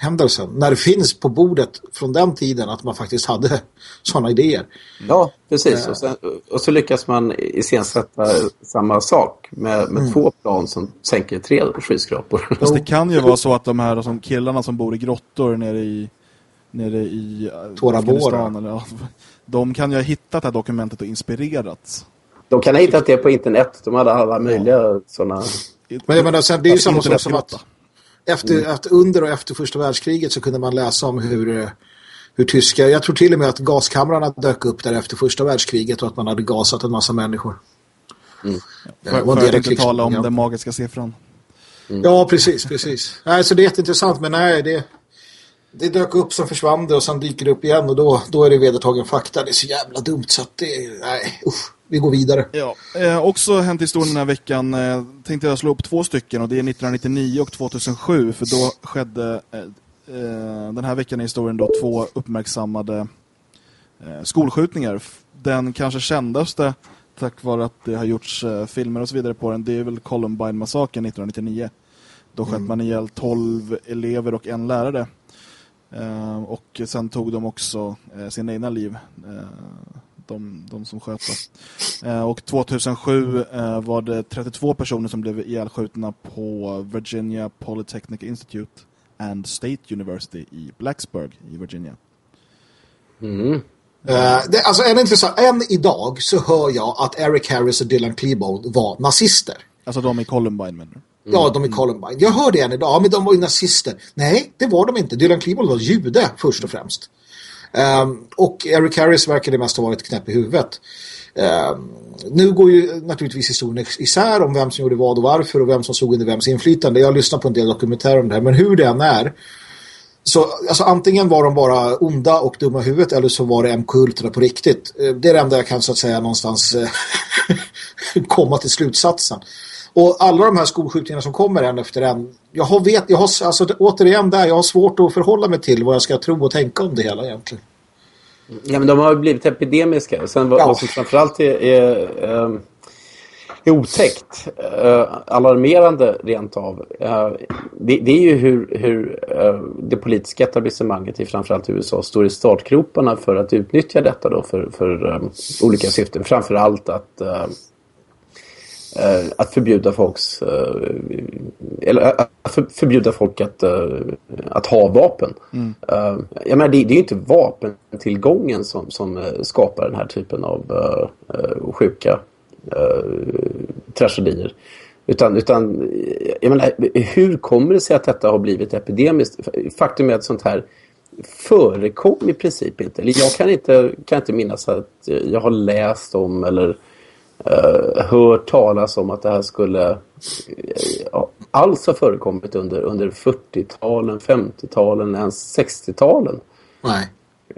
händelsen. När det finns på bordet från den tiden att man faktiskt hade sådana idéer. Ja, precis. Och, sen, och så lyckas man iscensätta samma sak med, med mm. två plan som sänker tre skyskrapor. Fast det kan ju vara så att de här som killarna som bor i grottor nere i nere i eh, Bora. Eller, de kan ju ha hittat det här dokumentet och inspirerats. De kan ha hittat det på internet. De hade alla möjliga ja. sådana... Men jag menar, det är ju samma sak som att efter, mm. efter, under och efter första världskriget så kunde man läsa om hur, hur tyska, jag tror till och med att gaskamrarna dök upp där efter första världskriget och att man hade gasat en massa människor. Mm. Ja, för, för att inte tala om ja. den magiska siffran. Mm. Ja, precis, precis. Nej, så det är jätteintressant, men nej, det, det dök upp, som försvann det och sen dyker det upp igen och då, då är det vedertagen fakta. Det är så jävla dumt så att det, nej, usch vi går vidare. Ja, eh, också hänt historien den här veckan eh, tänkte jag slå upp två stycken och det är 1999 och 2007 för då skedde eh, eh, den här veckan i historien då två uppmärksammade eh, skolskjutningar. Den kanske kändaste tack vare att det har gjorts eh, filmer och så vidare på den det är väl Columbine-massakern 1999. Då sköt mm. man ihjäl 12 elever och en lärare. och sen tog de också sina egna liv de, de som sköt eh, Och 2007 eh, var det 32 personer som blev ihjälskjutna på Virginia Polytechnic Institute and State University i Blacksburg i Virginia. Mm. Uh, det, alltså en intressant, än idag så hör jag att Eric Harris och Dylan Klebold var nazister. Alltså de i Columbine menar? Mm. Ja, de i Columbine. Jag hörde än idag, ja, men de var ju nazister. Nej, det var de inte. Dylan Klebold var jude först och främst. Um, och Eric Harris verkar det mest ha varit knäpp i huvudet. Um, nu går ju naturligtvis historien isär om vem som gjorde vad och varför och vem som såg under vems inflytande. Jag har lyssnat på en del dokumentärer om det här, men hur det än är så alltså, antingen var de bara onda och dumma i huvudet eller så var det MK-ultra på riktigt. Ehm, det är det enda jag kan så att säga någonstans komma till slutsatsen. Och alla de här skolskjutningarna som kommer en efter en, jag har vet, jag har, alltså återigen där, jag har svårt att förhålla mig till vad jag ska tro och tänka om det hela egentligen. Ja, men de har blivit epidemiska. Sen vad, ja. vad som framförallt är, är, ehm, är otäckt, äh, alarmerande rent av, äh, det, det, är ju hur, hur äh, det politiska etablissemanget i framförallt USA står i startgroparna för att utnyttja detta då för, för olika syften. Framförallt att Eh, att förbjuda folks eh, eller eh, att förbjuda folk att, att ha vapen. Mm. Jag menar, det, det är ju inte vapentillgången som, som skapar den här typen av sjuka tragedier. Utan, utan jag menar, hur kommer det sig att detta har blivit epidemiskt? Faktum är att sånt här förekom i princip inte. Eller jag kan inte, kan inte minnas att jag har läst om eller uh, hört talas om att det här skulle uh, alls ha förekommit under, under 40-talen, 50-talen, ens 60-talen. Nej.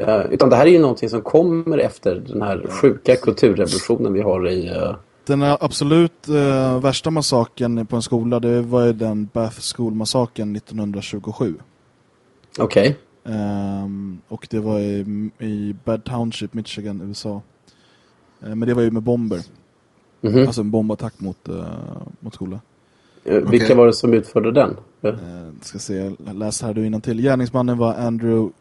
Uh, utan det här är ju någonting som kommer efter den här sjuka kulturrevolutionen vi har i... Uh... Den absolut uh, värsta massaken på en skola det var ju den Bath School-massaken 1927. Okej. Okay. Um, ehm, och det var i, i Bad Township, Michigan, USA. Uh, men det var ju med bomber. Mm -hmm. Alltså en bombattack mot, uh, mot skola. Uh, vilka okay. var det som utförde den? Uh, ska se, läs här du innan till. Gärningsmannen var Andrew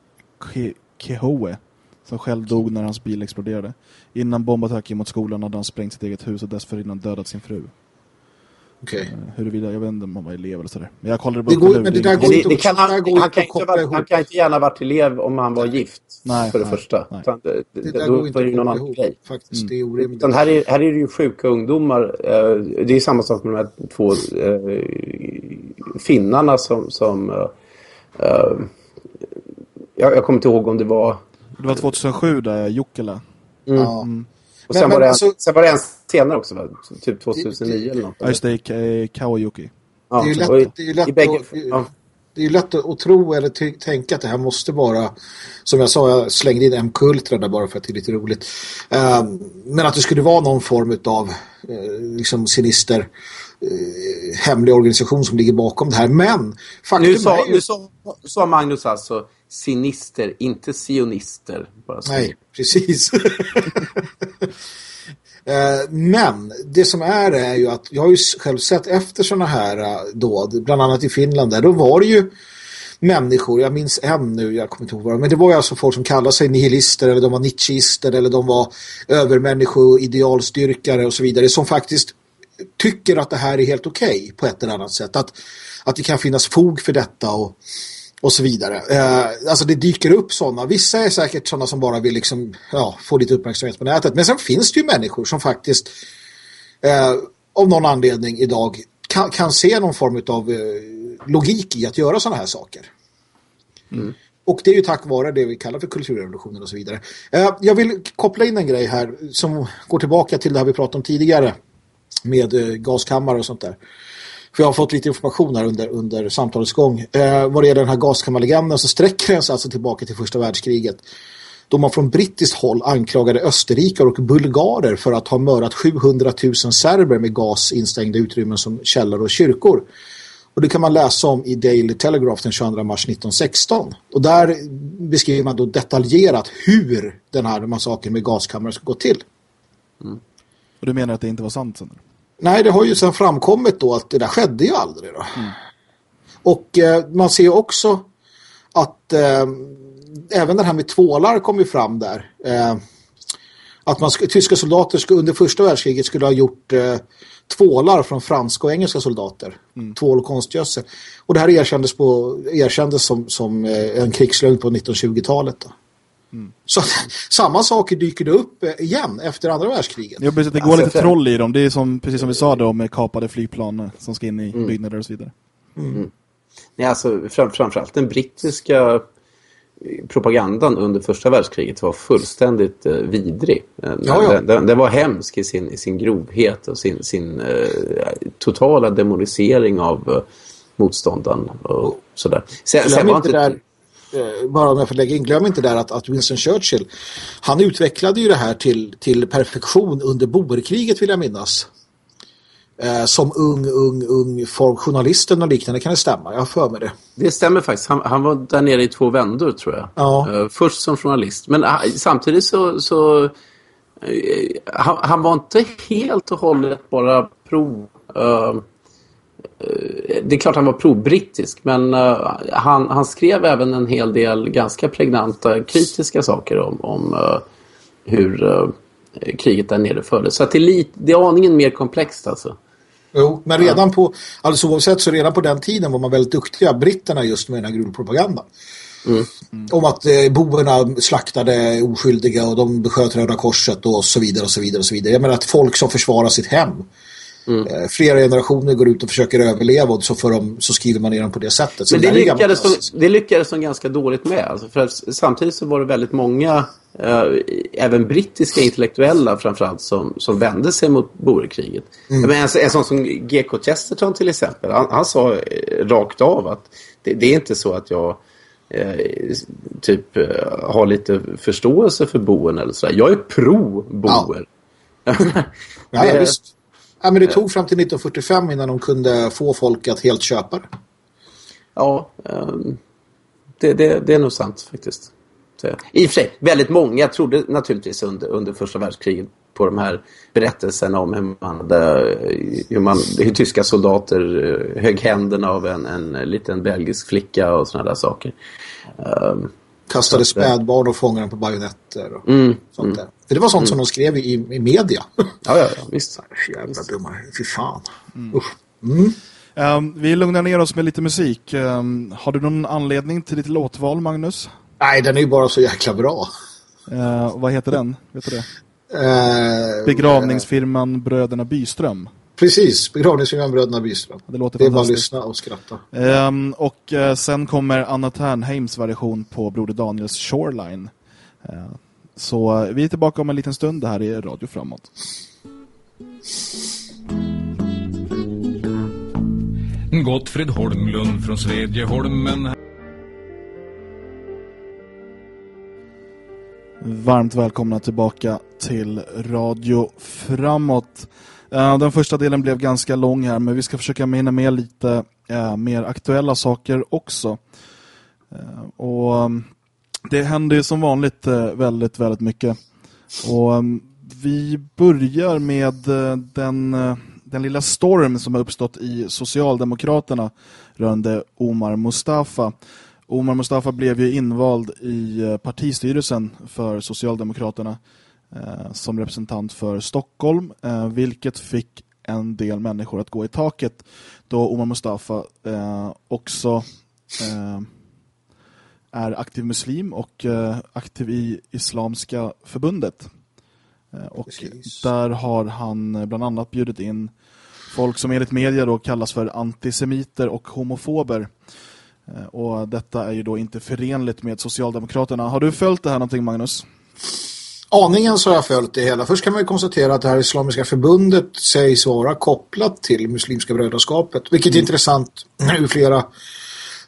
Kehoe som själv dog när hans bil exploderade. Innan bombattacken mot skolan hade han sprängt sitt eget hus och dessförinnan dödat sin fru. Okay. huruvida, jag vet inte om han var elev eller sådär. Men jag kollade det går, men det där går inte, kan, han, han, kan inte varit, han kan inte gärna varit elev om han var gift. Nej, för det nej, första. Nej. Utan, det, det, det då var det någon annan grej. Faktiskt, mm. det är orimligt. Utan här, är, här är det ju sjuka ungdomar. Eh, det är samma sak med de här två eh, finnarna som, som eh, jag, jag kommer inte ihåg om det var... Det var 2007 där, Jokela. Mm. Ja. Och sen, Men- var det en, alltså- sen var det en senare också, va? typ 2009 eller något. Ja, just det, Kawajuki. Ja, Det är ju lätt- det är lätt i bägge, att- ja. Det är ju lätt att, att tro eller tänka att det här måste vara som jag sa, jag slängde in M-Kultra där bara för att det är lite roligt. Ehm, men att det skulle vara någon form av eh, liksom sinister eh, hemlig organisation som ligger bakom det här. Men faktum Nu sa, är ju... nu sa, sa Magnus alltså sinister, inte sionister. Bara. Nej, precis. Eh, men det som är är ju att jag har ju själv sett efter sådana här eh, dåd, bland annat i Finland där, då var det ju människor, jag minns en nu, jag kommer inte ihåg vad det men det var ju alltså folk som kallade sig nihilister eller de var nietzscheister eller de var övermänniskor, idealstyrkare och så vidare som faktiskt tycker att det här är helt okej på ett eller annat sätt. Att, att det kan finnas fog för detta och, och så vidare. Eh, alltså det dyker upp sådana. Vissa är säkert sådana som bara vill liksom, ja, få lite uppmärksamhet på nätet. Men sen finns det ju människor som faktiskt eh, av någon anledning idag kan, kan se någon form av eh, logik i att göra sådana här saker. Och det är ju tack vare det vi kallar för kulturrevolutionen och så vidare. Eh, jag vill koppla in en grej här som går tillbaka till det här vi pratade om tidigare med eh, gaskammare och sånt där. För jag har fått lite information här under, under samtalets gång. Eh, vad det gäller den här gaskammarlegenden så sträcker den sig alltså tillbaka till första världskriget. Då man från brittiskt håll anklagade österrikare och bulgarer för att ha mördat 700 000 serber med gas instängda utrymmen som källare och kyrkor. Och det kan man läsa om i Daily Telegraph den 22 mars 1916. Och där beskriver man då detaljerat hur den här massakern med gaskammare ska gå till. Mm. Och du menar att det inte var sant sen? Nej, det har ju sedan framkommit då att det där skedde ju aldrig då. Och eh, man ser också att eh, även det här med tvålar kom ju fram där. Eh, att man sk- tyska soldater skulle, under första världskriget skulle ha gjort eh, tvålar från franska och engelska soldater. Tvål och konstgödsel. Och det här erkändes, på, erkändes som, som eh, en krigslögn på 1920-talet. Då. Så samma saker dyker det upp eh, igen efter andra världskriget. Ja, precis, det går Alltså, lite troll i dem. Det är som, precis som vi sa då med kapade flygplan som ska in i Mm. byggnader och så vidare. Nej, alltså, fram, framförallt den brittiska eh, propagandan under första världskriget var fullständigt eh, vidrig. Eh, Ja, ja. Den, den, den var hemsk i sin, i sin grovhet och sin, sin eh, totala demonisering av eh, motståndaren och sådär. Sen, sen var inte där, bara om jag får lägga in, glöm inte där att, att Winston Churchill, han utvecklade ju det här till, till perfektion under boerkriget vill jag minnas. Eh, som ung, ung, ung folk, journalisten och liknande, kan det stämma? Jag för mig det. Det stämmer faktiskt. Han, han var där nere i två vändor tror jag. Ja. Eh, först som journalist. Men ah, samtidigt så... så eh, han, han var inte helt och hållet bara pro... eh, det är klart han var pro-brittisk. Men eh, han, han skrev även en hel del ganska pregnanta kritiska saker om, om eh, hur kriget där nere fördes. Så att det, är lite, det är aningen mer komplext alltså. Jo, men redan på, alltså oavsett så redan på den tiden var man väldigt duktiga, britterna just med den här grundpropagandan. Om att eh, boerna slaktade oskyldiga och de besköt Röda Korset och så vidare och så vidare och så vidare. Jag menar att folk som försvarar sitt hem. Eh, flera generationer går ut och försöker överleva och så, får de, så skriver man ner dem på det sättet. Så Men det lyckades, de, det lyckades de ganska dåligt med. Alltså för samtidigt så var det väldigt många, eh, även brittiska intellektuella framförallt, som, som vände sig mot boerkriget. Mm. Men en, en sån som G.K. Chesterton till exempel, han, han sa eh, rakt av att det, det är inte så att jag eh, typ har lite förståelse för boen eller sådär. Jag är pro-boer. Ja, ja, Det- visst. Ja, men det tog fram till 1945 innan de kunde få folk att helt köpa det. Ja, ehm, det, det, det är nog sant faktiskt. I och för sig, väldigt många trodde naturligtvis under, under första världskriget på de här berättelserna om hur, man hade, hur, man, hur tyska soldater eh, högg händerna av en, en liten belgisk flicka och sådana där saker. Kastade spädbarn och fångade dem på bajonetter och mm, sånt där. För det var sånt som de skrev i, i media. ja, ja, ja, visst. Jävla dumma. Fy fan. Usch. Ehm, vi lugnar ner oss med lite musik. Ehm, har du någon anledning till ditt låtval, Magnus? Nej, den är ju bara så jäkla bra. Uh, vad heter den? Vet du det? Eh, Begravningsfirman Bröderna Byström. precis. Begravningsfilmen Bröderna Byström. Det låter Det är bara att lyssna och skratta. Ehm, och eh, sen kommer Anna Ternheims version på Broder Daniels Shoreline. Så vi är tillbaka om en liten stund. Det här är Radio Framåt. Gottfrid Holmlund från Svedjeholmen Varmt välkomna tillbaka till Radio Framåt. Eh, Den första delen blev ganska lång här men vi ska försöka hinna med lite eh, mer aktuella saker också. Eh, och det händer ju som vanligt eh, väldigt, väldigt mycket. Och ehm, vi börjar med eh, den, eh, den lilla storm som har uppstått i Socialdemokraterna rörande Omar Mustafa. Omar Mustafa blev ju invald i partistyrelsen för Socialdemokraterna som representant för Stockholm, vilket fick en del människor att gå i taket då Omar Mustafa också är aktiv muslim och eh, aktiv i Islamska förbundet. Eh, och Precis. där har han eh, bland annat bjudit in folk som enligt media då kallas för antisemiter och homofober. Och detta är ju då inte förenligt med Socialdemokraterna. Har du följt det här någonting Magnus? Aningen så har jag följt det hela. Först kan man ju konstatera att det här Islamiska förbundet sägs vara kopplat till Muslimska brödraskapet. Vilket är intressant ur flera,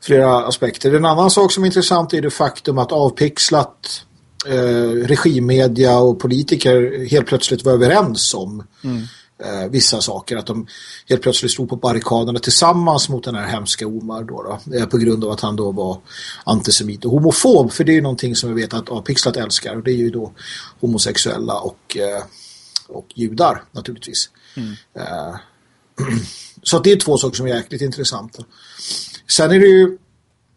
flera aspekter. En annan sak som är intressant är det faktum att avpixlat eh, regimmedia och politiker helt plötsligt var överens om eh, vissa saker. Att de helt plötsligt stod på barrikaderna tillsammans mot den här hemska Omar då, då, eh, på grund av att han då var antisemit och homofob. För det är ju någonting som vi vet att avpixlat älskar och det är ju då homosexuella och, eh, och judar naturligtvis. Eh, så det är två saker som är jäkligt intressanta. Sen är det ju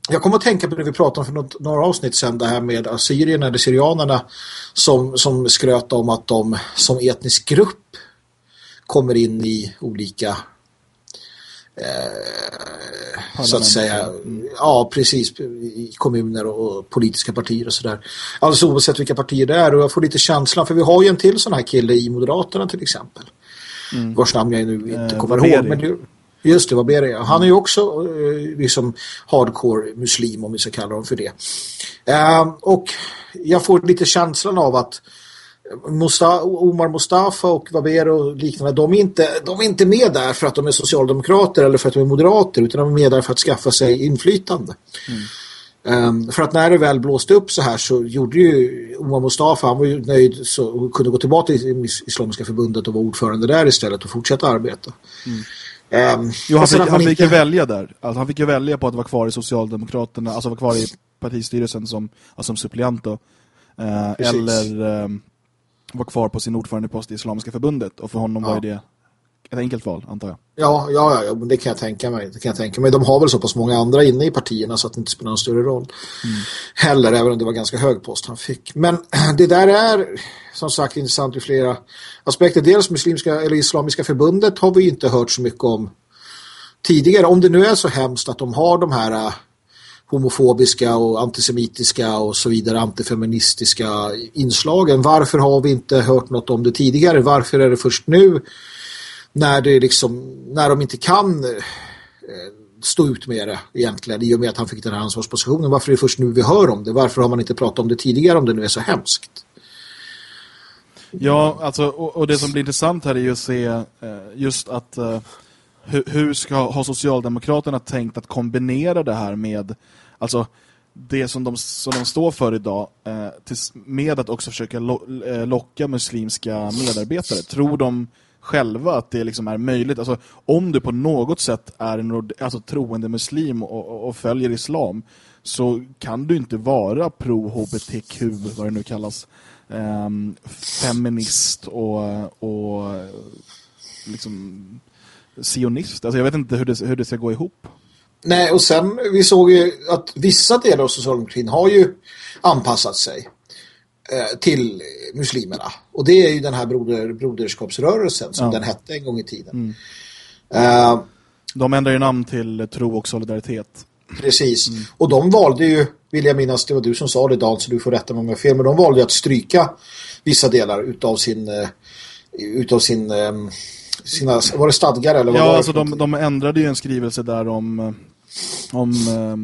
jag kommer att tänka på det vi pratade om för något, några avsnitt sedan det här med assyrierna eller syrianerna som, som skröt om att de som etnisk grupp kommer in i olika eh, så att säga ja precis i kommuner och politiska partier och sådär. Alldeles oavsett vilka partier det är och jag får lite känslan för vi har ju en till sån här kille i Moderaterna till exempel. Vars namn jag nu inte Eh, kommer ihåg men det, Just det, vad ber jag? Han är ju också eh, liksom hardcore muslim om vi ska kalla dem för det. Eh, och jag får lite känslan av att Musta Omar Mustafa och Waber och liknande, de är, inte, de är inte med där för att de är socialdemokrater eller för att de är moderater utan de är med där för att skaffa sig inflytande. Ehm, för att när det väl blåste upp så här så gjorde ju Omar Mustafa, han var ju nöjd så, och kunde gå tillbaka till Is- Islamiska förbundet och vara ordförande där istället och fortsätta arbeta. Ehm, Jo, han fick, han fick ju inte- välja där. Alltså, han fick ju välja på att vara kvar i Socialdemokraterna, alltså vara kvar i partistyrelsen som, alltså, som suppleant då. Precis. eller eh, vara kvar på sin ordförandepost i Islamiska förbundet. Och för honom Ja. var ju det ett enkelt val, antar jag. Ja, ja, ja, det kan jag tänka mig. Det kan jag tänka mig. De har väl så pass många andra inne i partierna så att det inte spelar någon större roll. Heller, även om det var ganska hög post han fick. Men det där är som sagt intressant ur flera aspekter. Dels muslimska eller islamiska förbundet har vi inte hört så mycket om tidigare. Om det nu är så hemskt att de har de här äh, homofobiska och antisemitiska och så vidare antifeministiska inslagen. Varför har vi inte hört något om det tidigare? Varför är det först nu när det liksom när de inte kan eh, stå ut med det egentligen i och med att han fick den här ansvarspositionen. Varför är det först nu vi hör om det? Varför har man inte pratat om det tidigare om det nu är så hemskt? Ja, alltså, och, och det som blir intressant här är ju att se eh, just att eh, hur, hur ska ha Socialdemokraterna tänkt att kombinera det här med alltså det som de, som de står för idag eh, tills, med att också försöka lo, eh, locka muslimska medarbetare. Tror de själva att det liksom är möjligt? Alltså, om du på något sätt är en alltså, troende muslim och, och, och följer islam så kan du inte vara pro-HBTQ, vad det nu kallas, ehm, feminist och, och liksom sionist. Alltså jag vet inte hur det, hur det ska gå ihop. Nej, och sen vi såg ju att vissa delar av socialdemokratin har ju anpassat sig till muslimerna. Och det är ju den här broder, broderskapsrörelsen som Ja. den hette en gång i tiden. Eh, De ändrar ju namn till tro och solidaritet. Precis. Och de valde ju, vill jag minnas, det var du som sa det Dan, så du får rätta mig om jag fel, men de valde ju att stryka vissa delar utav sin, eh, utav sin, eh, sina, var det stadgar eller vad ja, var det alltså de, de ändrade ju en skrivelse där om, eh, om eh,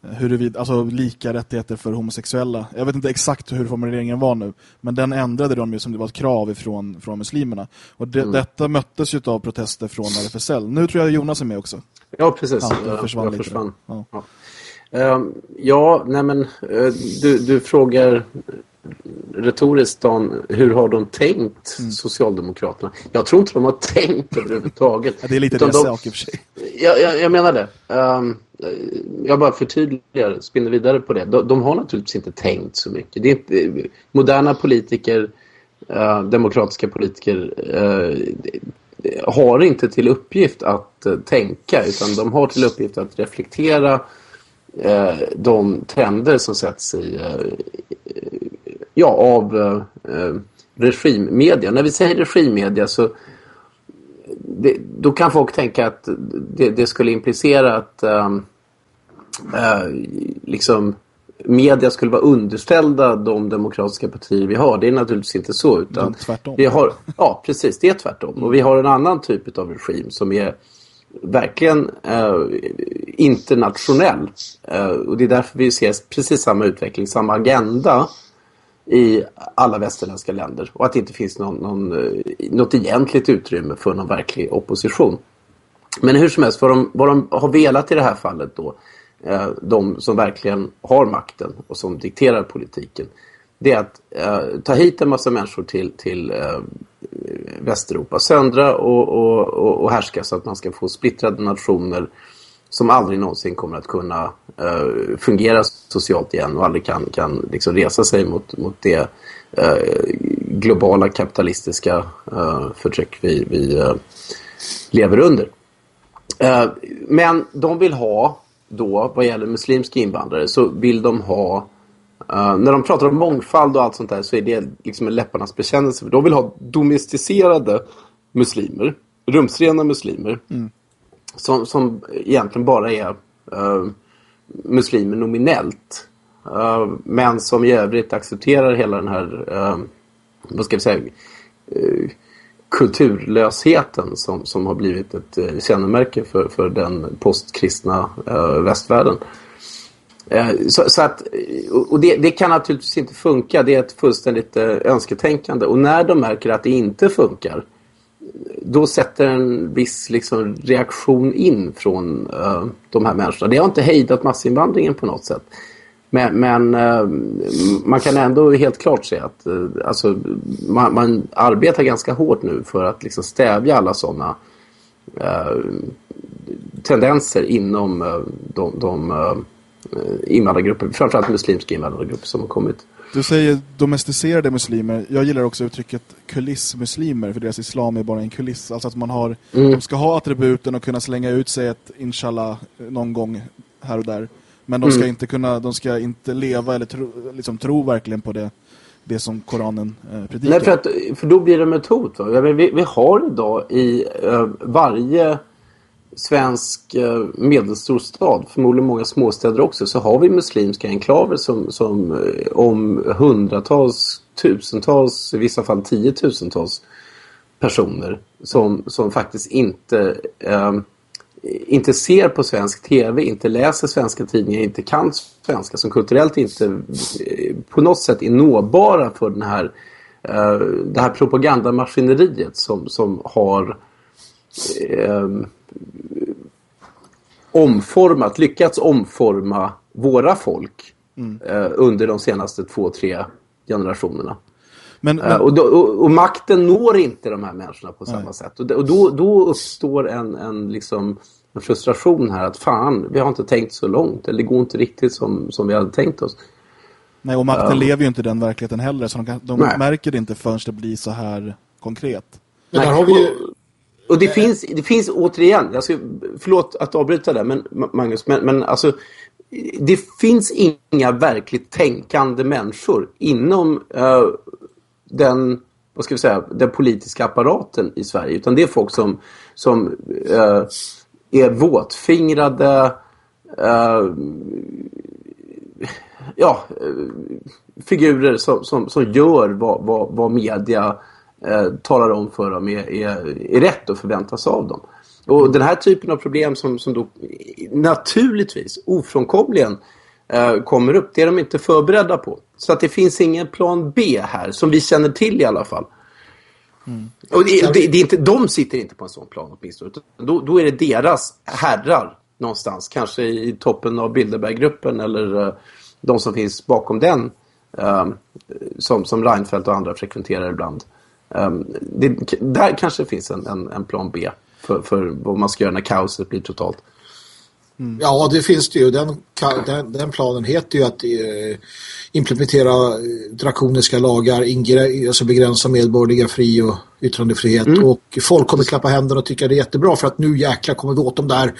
huruvida, alltså lika rättigheter för homosexuella. Jag vet inte exakt hur formuleringen var nu, men den ändrade de ju som det var ett krav ifrån, från muslimerna. Och det, detta möttes ju av protester från RFSL. Nu tror jag Jonas är med också. Ja, precis. Ja, det jag försvann jag lite. försvann. Ja. Ja. Ehm, ja, nej men eh, du, du frågar retoriskt Dan, hur har de tänkt Mm. Socialdemokraterna? Jag tror inte de har tänkt överhuvudtaget. Ja, det är lite Utan det de- sak i och för sig. jag, jag, jag menar det. Ehm, jag bara förtydligar, spinner vidare på det. De, de har naturligtvis inte tänkt så mycket. Det är inte, moderna politiker, eh, demokratiska politiker eh, har inte till uppgift att eh, tänka utan de har till uppgift att reflektera eh, de trender som sätts i eh, ja, av eh, eh, regimmedia. När vi säger regimmedia så det, då kan folk tänka att det, det skulle implicera att ehm, eh, liksom media skulle vara underställda de demokratiska partier vi har. Det är naturligtvis inte så. Utan tvärtom. Vi har, ja, precis. Det är tvärtom. Och vi har en annan typ av regim som är verkligen eh, internationell. Eh, och det är därför vi ser precis samma utveckling, samma agenda i alla västerländska länder. Och att det inte finns någon, någon, eh, något egentligt utrymme för någon verklig opposition. Men hur som helst, vad de, vad de har velat i det här fallet då, eh, de som verkligen har makten och som dikterar politiken, det är att eh, ta hit en massa människor till, till eh, Västeuropa, söndra och, och, och, och härska så att man ska få splittrade nationer som aldrig någonsin kommer att kunna eh, fungera socialt igen och aldrig kan, kan liksom resa sig mot, mot det eh, globala kapitalistiska eh, förtryck vi, vi eh, lever under. Eh, men de vill ha då, vad gäller muslimska invandrare, så vill de ha eh, när de pratar om mångfald och allt sånt där så är det liksom en läpparnas bekännelse. De vill ha domesticerade muslimer, rumsrena muslimer som, som egentligen bara är eh, muslimer nominellt. Eh, men som i övrigt accepterar hela den här, eh, vad ska vi säga, eh, kulturlösheten som, som har blivit ett eh, kännemärke för, för den postkristna eh, västvärlden. Eh, Så, så att, och det, det kan naturligtvis inte funka. Det är ett fullständigt eh, önsketänkande. Och när de märker att det inte funkar då sätter en viss liksom, reaktion in från uh, de här människorna. Det har inte hejdat massinvandringen på något sätt. Men, men uh, man kan ändå helt klart se att uh, alltså, man, man arbetar ganska hårt nu för att liksom, stävja alla sådana tendenser inom de, de invandrargrupper, framförallt muslimska invandrargrupper som har kommit. Du säger domesticerade muslimer. Jag gillar också uttrycket kulissmuslimer för deras islam är bara en kuliss. Alltså att man har, de ska ha attributen och kunna slänga ut sig ett inshallah någon gång här och där. Men de ska inte kunna, de ska inte leva eller tro, liksom tro verkligen på det, det som Koranen eh, predikar. Nej, för, att, för då blir det ett hot. Va? Vi, vi har idag i eh, varje svensk eh, medelstor stad, förmodligen många småstäder också, så har vi muslimska enklaver som, som eh, om hundratals, tusentals, i vissa fall tiotusentals personer som, som faktiskt inte, eh, inte ser på svensk tv, inte läser svenska tidningar, inte kan svenska, som kulturellt inte eh, på något sätt är nåbara för den här, eh, det här propagandamaskineriet som, som har eh, omformat, lyckats omforma våra folk eh, under de senaste två, tre generationerna. men, Eh, men, och, då, och, och makten når inte de här människorna på samma sätt. Och, och då, då uppstår en, en, liksom, en frustration här att fan, vi har inte tänkt så långt. Eller det går inte riktigt som, som vi hade tänkt oss. nej, och makten lever ju inte i den verkligheten heller. Så de, kan, de Nej. märker det inte förrän det blir så här konkret. Men där Nej, har vi ju och, det, det, finns, det finns återigen, jag ska, förlåt att avbryta det, men, Magnus, men, men alltså det finns inga verkligt tänkande människor inom uh, den, vad ska vi säga, den politiska apparaten i Sverige. Utan det är folk som, som uh, är våtfingrade, uh, ja, figurer som, som, som gör vad, vad, vad media eh, talar om för dem är, är, är rätt och förväntas av dem. Och den här typen av problem som, som då naturligtvis ofrånkomligen eh, kommer upp, det är de inte förberedda på. Så att det finns ingen plan B här, som vi känner till i alla fall. Mm. Och det, det, det, är inte, de sitter inte på en sån plan åtminstone. Då, då är det deras herrar någonstans. Kanske i toppen av Bilderberggruppen eller uh, de som finns bakom den. Um, som, som Reinfeldt och andra frekventerar ibland. Um, det, där kanske finns en, en, en plan B för, för vad man ska göra när kaoset blir totalt. Mm. Ja, det finns det ju. Den, den, den planen heter ju att eh, implementera eh, drakoniska lagar, ingre, alltså begränsa medborgerliga fri- och yttrandefrihet. Mm. Och folk kommer klappa händerna och tycka det är jättebra för att nu jäkla kommer vi åt de där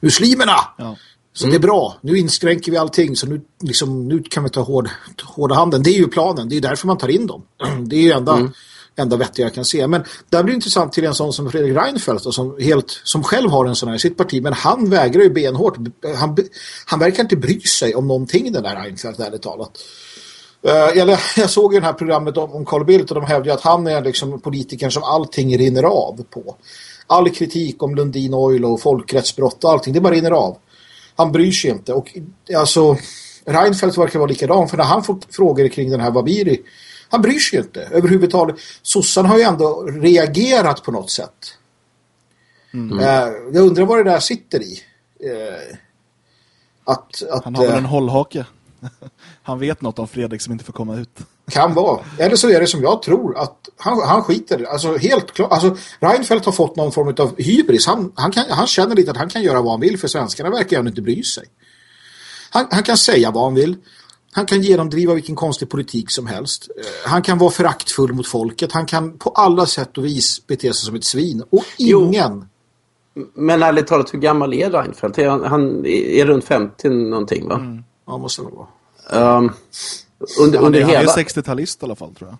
muslimerna. Ja. Så mm. det är bra. Nu inskränker vi allting så nu, liksom, nu kan vi ta hård, hårda handen. Det är ju planen. Det är därför man tar in dem. Det är ju enda... Enda vettiga jag kan se. Men det blir intressant till en sån som Fredrik Reinfeldt då, som, helt, som själv har en sån här i sitt parti. Men han vägrar ju benhårt. Han, han verkar inte bry sig om någonting den där Reinfeldt, ärligt talat. Eh, jag, jag såg ju det här programmet om, om Carl Bildt och de hävdade att han är liksom politikern som allting rinner av på. All kritik om Lundin Oil och folkrättsbrott och allting, det bara rinner av. Han bryr sig inte. Och alltså, Reinfeldt verkar vara likadan för när han får frågor kring den här Wabiri han bryr sig inte överhuvudtaget. Sossan har ju ändå reagerat på något sätt. Mm. Eh, jag undrar vad det där sitter i. Eh, att, att, han har väl en eh, hållhake. han vet något om Fredrik som inte får komma ut. Kan vara. Eller så är det som jag tror att han, han skiter Alltså helt klart. Alltså Reinfeldt har fått någon form av hybris. Han, han, kan, han känner lite att han kan göra vad han vill för svenskarna verkar han inte bry sig. Han, han kan säga vad han vill. Han kan genomdriva vilken konstig politik som helst. Eh, han kan vara föraktfull mot folket. Han kan på alla sätt och vis bete sig som ett svin. Och ingen... Jo. Men ärligt talat, hur gammal är Reinfeldt? Han, han är runt 50 någonting va? Mm. Ja, måste det vara. Um, under, under han är, hela... 60-talist i alla fall tror jag.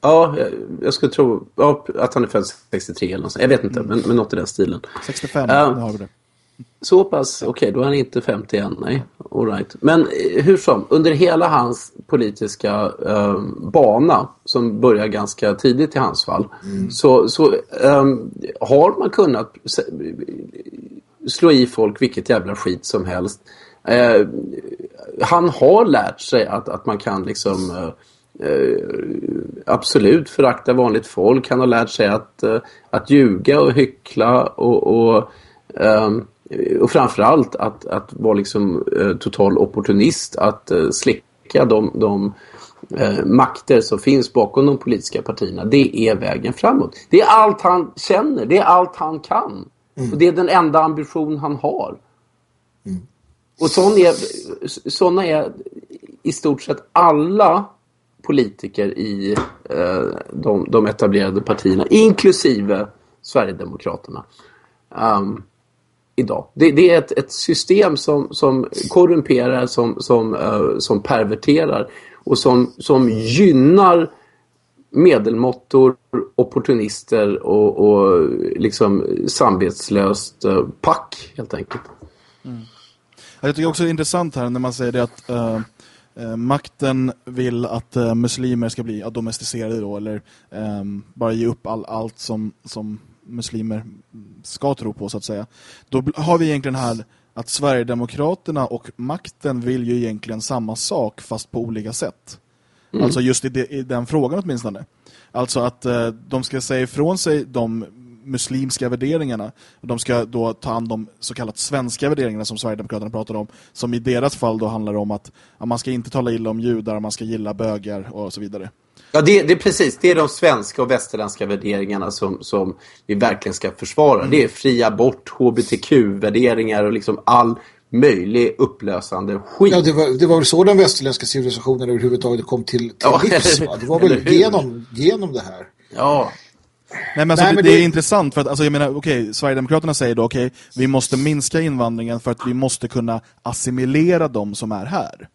Ja, jag, jag skulle tro ja, att han är född 63 eller något. Jag vet inte, mm. men, men något i den stilen. 65, uh, nu har vi det. Så pass, okej, okay, då är han inte 50 än, nej. All right. Men eh, hur som, under hela hans politiska eh, bana, som börjar ganska tidigt i hans fall, mm. så, så eh, har man kunnat slå i folk vilket jävla skit som helst. Eh, han har lärt sig att, att man kan liksom eh, absolut förakta vanligt folk. Han har lärt sig att, att ljuga och hyckla och, och Um, och framförallt att, att vara liksom eh, total opportunist, att eh, släcka de, de eh, makter som finns bakom de politiska partierna. Det är vägen framåt. Det är allt han känner, det är allt han kan. Mm. Och det är den enda ambition han har. Mm. Och sån är, sådana är i stort sett alla politiker i eh, de, de etablerade partierna, inklusive Sverigedemokraterna. Um, idag. Det, det är ett, ett, system som, som korrumperar, som, som, uh, som perverterar och som, som gynnar medelmåttor, opportunister och, och liksom samvetslöst uh, pack helt enkelt. Mm. Jag tycker också det är intressant här när man säger det att uh, Eh, makten vill att muslimer ska bli domesticerade då eller eh, bara ge upp all, allt som, som muslimer ska tro på så att säga. Då har vi egentligen här att Sverigedemokraterna och makten vill ju egentligen samma sak fast på olika sätt. Mm. Alltså just i, de, i, den frågan åtminstone. Alltså att eh, de ska säga ifrån sig de muslimska värderingarna. De ska då ta hand om så kallat svenska värderingarna som Sverigedemokraterna pratar om. Som i deras fall då handlar om att, att man ska inte tala illa om judar, man ska gilla bögar och så vidare. Ja, det, det, är precis. Det är de svenska och västerländska värderingarna som, som vi verkligen ska försvara. Mm. Det är fri abort, hbtq-värderingar och liksom all möjlig upplösande skit. Ja, det var, det var väl så den västerländska civilisationen överhuvudtaget kom till, till ja, livs. Va? Det var väl genom, genom det här. Ja. Nej, men, alltså, Nej, men det, det, är intressant för att alltså, jag menar, okej, okay, Sverigedemokraterna säger då okej, okay, vi måste minska invandringen för att vi måste kunna assimilera de som är här.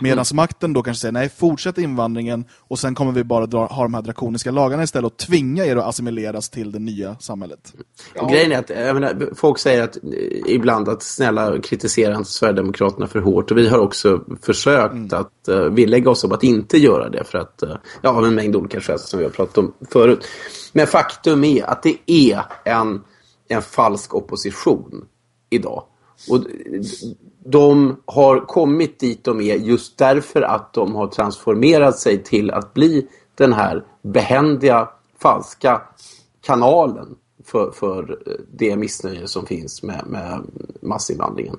Medan makten då kanske säger nej, fortsätt invandringen och sen kommer vi bara dra, ha de här drakoniska lagarna istället och tvinga er att assimileras till det nya samhället. Ja. Grejen är att menar, folk säger att eh, ibland att snälla kritisera inte Sverigedemokraterna för hårt och vi har också försökt mm. att uh, villägga oss om att inte göra det för att, uh, ja, av en mängd olika skäl som vi har pratat om förut. Men faktum är att det är en, en falsk opposition idag. Och de har kommit dit de är just därför att de har transformerat sig till att bli den här behändiga, falska kanalen för, för eh, det missnöje som finns med, med massinvandringen.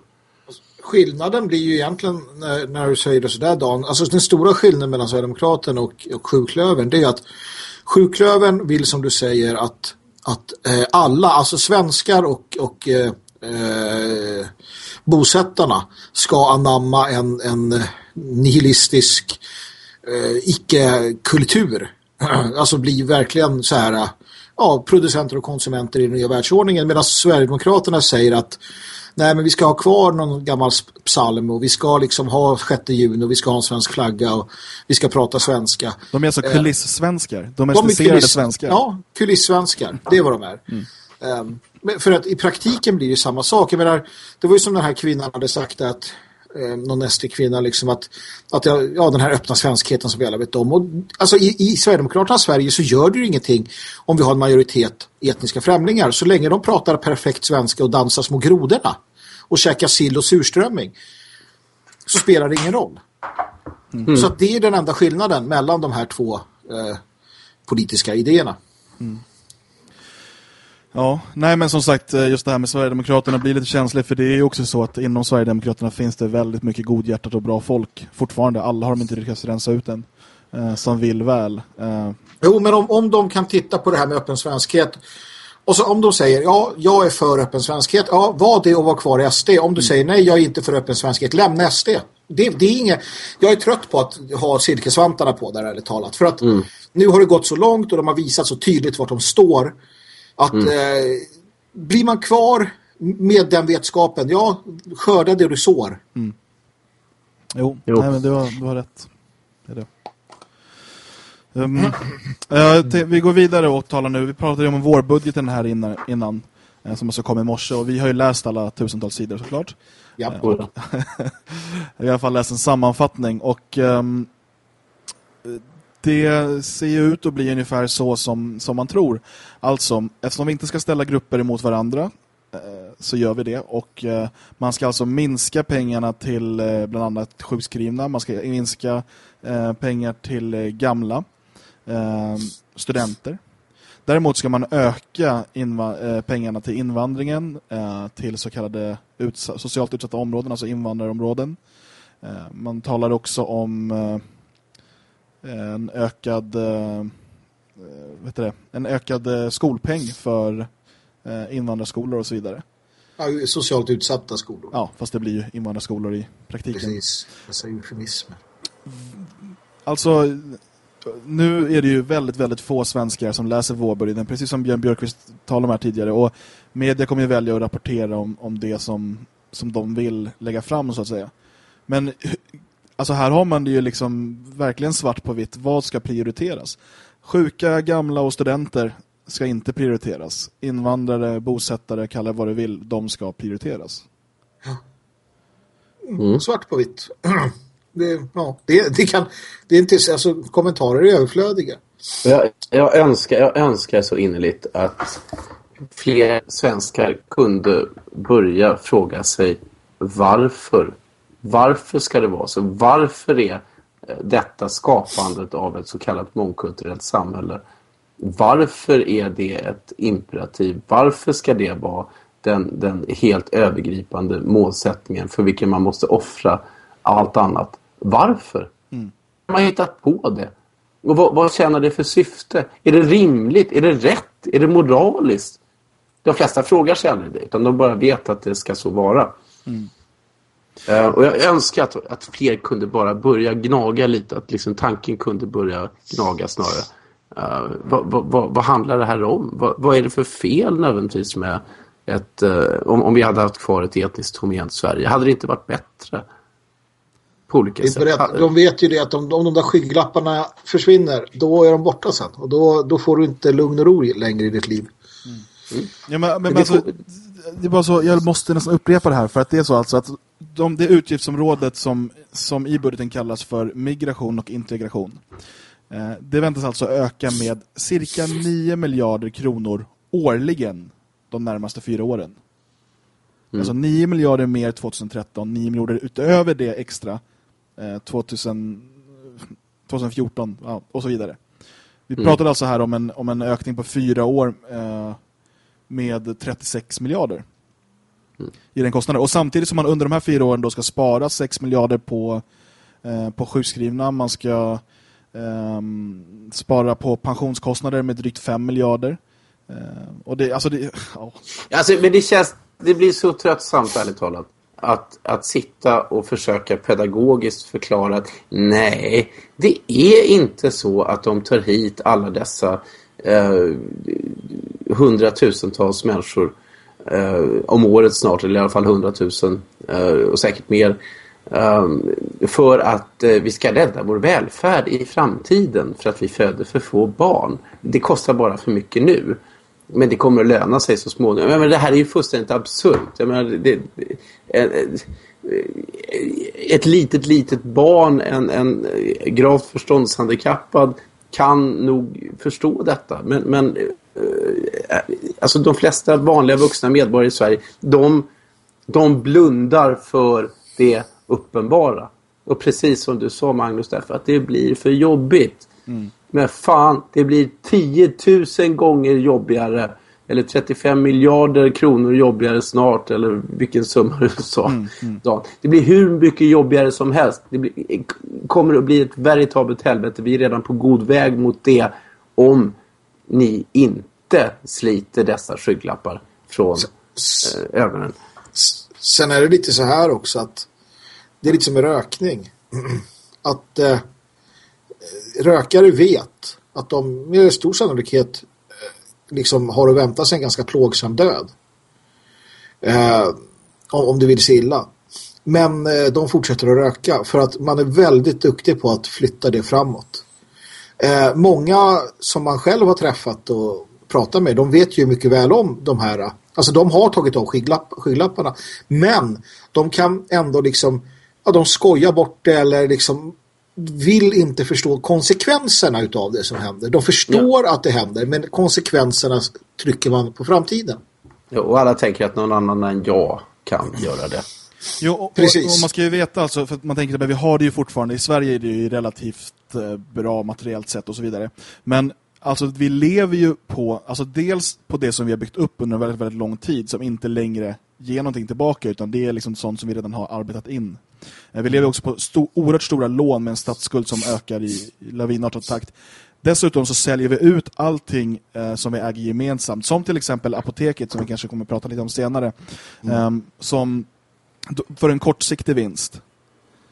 Skillnaden blir ju egentligen när, när du säger det sådär Dan, alltså den stora skillnaden mellan Sverigedemokraterna och, och Sjuklöven det är att Sjuklöven vill som du säger att, att eh, alla, alltså svenskar och, och eh, eh, bosättarna ska anamma en, en nihilistisk eh, icke-kultur. alltså bli verkligen så här ja, producenter och konsumenter i den nya världsordningen medan Sverigedemokraterna säger att nej men vi ska ha kvar någon gammal psalm och vi ska liksom ha 6 juni och vi ska ha en svensk flagga och vi ska prata svenska. De är alltså kulissvenskar. De är kuliss, svenskar. Ja, kulissvenskar. Det är vad de är. Mm. Um, för att i praktiken blir det samma sak. Jag menar, det var ju som den här kvinnan hade sagt att eh, någon nästa kvinna liksom att, att ja, den här öppna svenskheten som vi alla vet om. Och, alltså i, i Sverigedemokraterna Sverige så gör det ju ingenting om vi har en majoritet etniska främlingar. Så länge de pratar perfekt svenska och dansar små grodorna och käkar sill och surströmming så spelar det ingen roll. Mm. Så det är den enda skillnaden mellan de här två eh, politiska idéerna. Mm. Ja, nej men som sagt, eh, just det här med Sverigedemokraterna blir lite känsligt för det är ju också så att inom Sverigedemokraterna finns det väldigt mycket godhjärtat och bra folk fortfarande. Alla har de inte lyckats rensa ut än eh, som vill väl. Eh. Jo, men om, om de kan titta på det här med öppen svenskhet och så om de säger, ja, jag är för öppen svenskhet, ja, var det och var kvar i SD. Om du mm. säger, nej, jag är inte för öppen svenskhet, lämna SD. Det, det är inget, jag är trött på att ha silkesvantarna på där, eller talat. För att mm. nu har det gått så långt och de har visat så tydligt vart de står- att mm. eh, blir man kvar med den vetskapen, ja, skörda det du sår. Mm. Jo, jo. Nej, men du, har, du har rätt. Det är det. Um, uh, vi går vidare och talar nu. Vi pratade om vårbudgeten här innan, innan uh, som också kom i morse och vi har ju läst alla tusentals sidor såklart. Ja, uh, och, I alla fall läst en sammanfattning och um, det ser ju ut att bli ungefär så som, som man tror. Alltså, eftersom vi inte ska ställa grupper emot varandra eh, så gör vi det. Och eh, man ska alltså minska pengarna till eh, bland annat sjukskrivna. Man ska minska pengar till gamla studenter. Däremot ska man öka pengarna till invandringen, till så kallade utsa socialt utsatta områden, alltså invandrarområden. man talar också om en ökad eh, vet det, en ökad eh, skolpeng för eh, invandrarskolor och så vidare. Ja, socialt utsatta skolor. Ja, fast det blir ju invandrarskolor i praktiken. Precis, dessa eufemismer. Alltså, nu är det ju väldigt, väldigt få svenskar som läser vårbudgeten, precis som Björn Björkqvist talade om här tidigare. Och media kommer ju välja att rapportera om, om det som, som de vill lägga fram, så att säga. Men Alltså här har man det ju liksom verkligen svart på vitt. Vad ska prioriteras? Sjuka, gamla och studenter ska inte prioriteras. Invandrare, bosättare, kalla vad du vill, de ska prioriteras. Mm. Svart på vitt. Det, ja, det, det, kan, det är inte, alltså, kommentarer är överflödiga. Jag, jag, önskar, jag önskar så innerligt att fler svenskar kunde börja fråga sig varför varför ska det vara så? Varför är eh, detta skapandet av ett så kallat mångkulturellt samhälle varför är det ett imperativ? Varför ska det vara den, den helt övergripande målsättningen för vilken man måste offra allt annat? Varför? Mm. Man har hittat på det. Och vad, vad tjänar det för syfte? Är det rimligt? Är det rätt? Är det moraliskt? De flesta frågar sig aldrig det, utan de bara vet att det ska så vara. Mm. Uh, och jag önskar att, att fler kunde bara börja gnaga lite. Att liksom tanken kunde börja gnaga snarare. Uh, vad, vad, vad, handlar det här om? Vad, vad, är det för fel nödvändigtvis med ett... Uh, om, om vi hade haft kvar ett etniskt homogent Sverige? Hade det inte varit bättre? på olika Det sätt. berett, de vet ju det att om, om de där skygglapparna försvinner, då är de borta sen. Och då, då får du inte lugn och ro längre i ditt liv. Ja, men, men, alltså, det är bara så, jag måste nästan upprepa det här för att det är så alltså att de, det utgiftsområdet som, som i budgeten kallas för migration och integration eh, det väntas alltså öka med cirka 9 miljarder kronor årligen de närmaste fyra åren. Alltså 9 miljarder mer 2013, 9 miljarder utöver det extra eh, 2000, 2014 ja, och så vidare. Vi pratade alltså här om en, om en ökning på fyra år eh, med 36 miljarder i den kostnaden. Och samtidigt som man under de här fyra åren då ska spara 6 miljarder på, eh, på sjukskrivna, man ska ehm, spara på pensionskostnader med drygt 5 miljarder. Eh, och det, alltså det, ja. Alltså, men det känns, det blir så tröttsamt ärligt talat. Att, att sitta och försöka pedagogiskt förklara att nej, det är inte så att de tar hit alla dessa eh, hundratusentals människor eh, om året snart, eller i alla fall hundratusen eh, och säkert mer. eh, för att eh, vi ska rädda vår välfärd i framtiden för att vi föder för få barn. Det kostar bara för mycket nu. Men det kommer att löna sig så småningom. Men det här är ju fullständigt absurt. Jag menar, det, eh, eh, ett litet, litet barn, en, en gravt förståndshandikappad kan nog förstå detta. Men, men eh, alltså de flesta vanliga vuxna medborgare i Sverige, de, de blundar för det uppenbara. Och precis som du sa Magnus, därför att det blir för jobbigt. Men fan, det blir 10 000 gånger jobbigare. Eller 35 miljarder kronor jobbigare snart. Eller vilken summa du sa. Dan. Det blir hur mycket jobbigare som helst. Det blir, kommer att bli ett veritabelt helvete. Vi är redan på god väg mot det. Om ni inte sliter dessa skygglappar från eh, ögonen. Sen är det lite så här också att det är lite som rökning. Att eh, rökare vet att de med stor sannolikhet liksom har att vänta sig en ganska plågsam död. Eh, om, du vill sig illa. Men eh, de fortsätter att röka för att man är väldigt duktig på att flytta det framåt. Eh, många som man själv har träffat och pratat med, de vet ju mycket väl om de här. Alltså de har tagit av skygglapp, skygglapparna. Men de kan ändå liksom, ja de skojar bort det eller liksom vill inte förstå konsekvenserna utav det som händer. De förstår att det händer men konsekvenserna trycker man på framtiden. Ja, och alla tänker att någon annan än jag kan göra det. Jo, och, och, Precis. och man ska ju veta alltså, för att man tänker att vi har det ju fortfarande, i Sverige är det ju relativt eh, bra materiellt sett och så vidare. Men alltså vi lever ju på, alltså dels på det som vi har byggt upp under en väldigt, väldigt lång tid som inte längre ger någonting tillbaka utan det är liksom sånt som vi redan har arbetat in. Eh, Vi lever också på sto oerhört stora lån med en statsskuld som ökar i lavinartad takt. Dessutom så säljer vi ut allting eh, som vi äger gemensamt. Som till exempel apoteket som vi kanske kommer att prata lite om senare. Ehm, som d- för en kortsiktig vinst.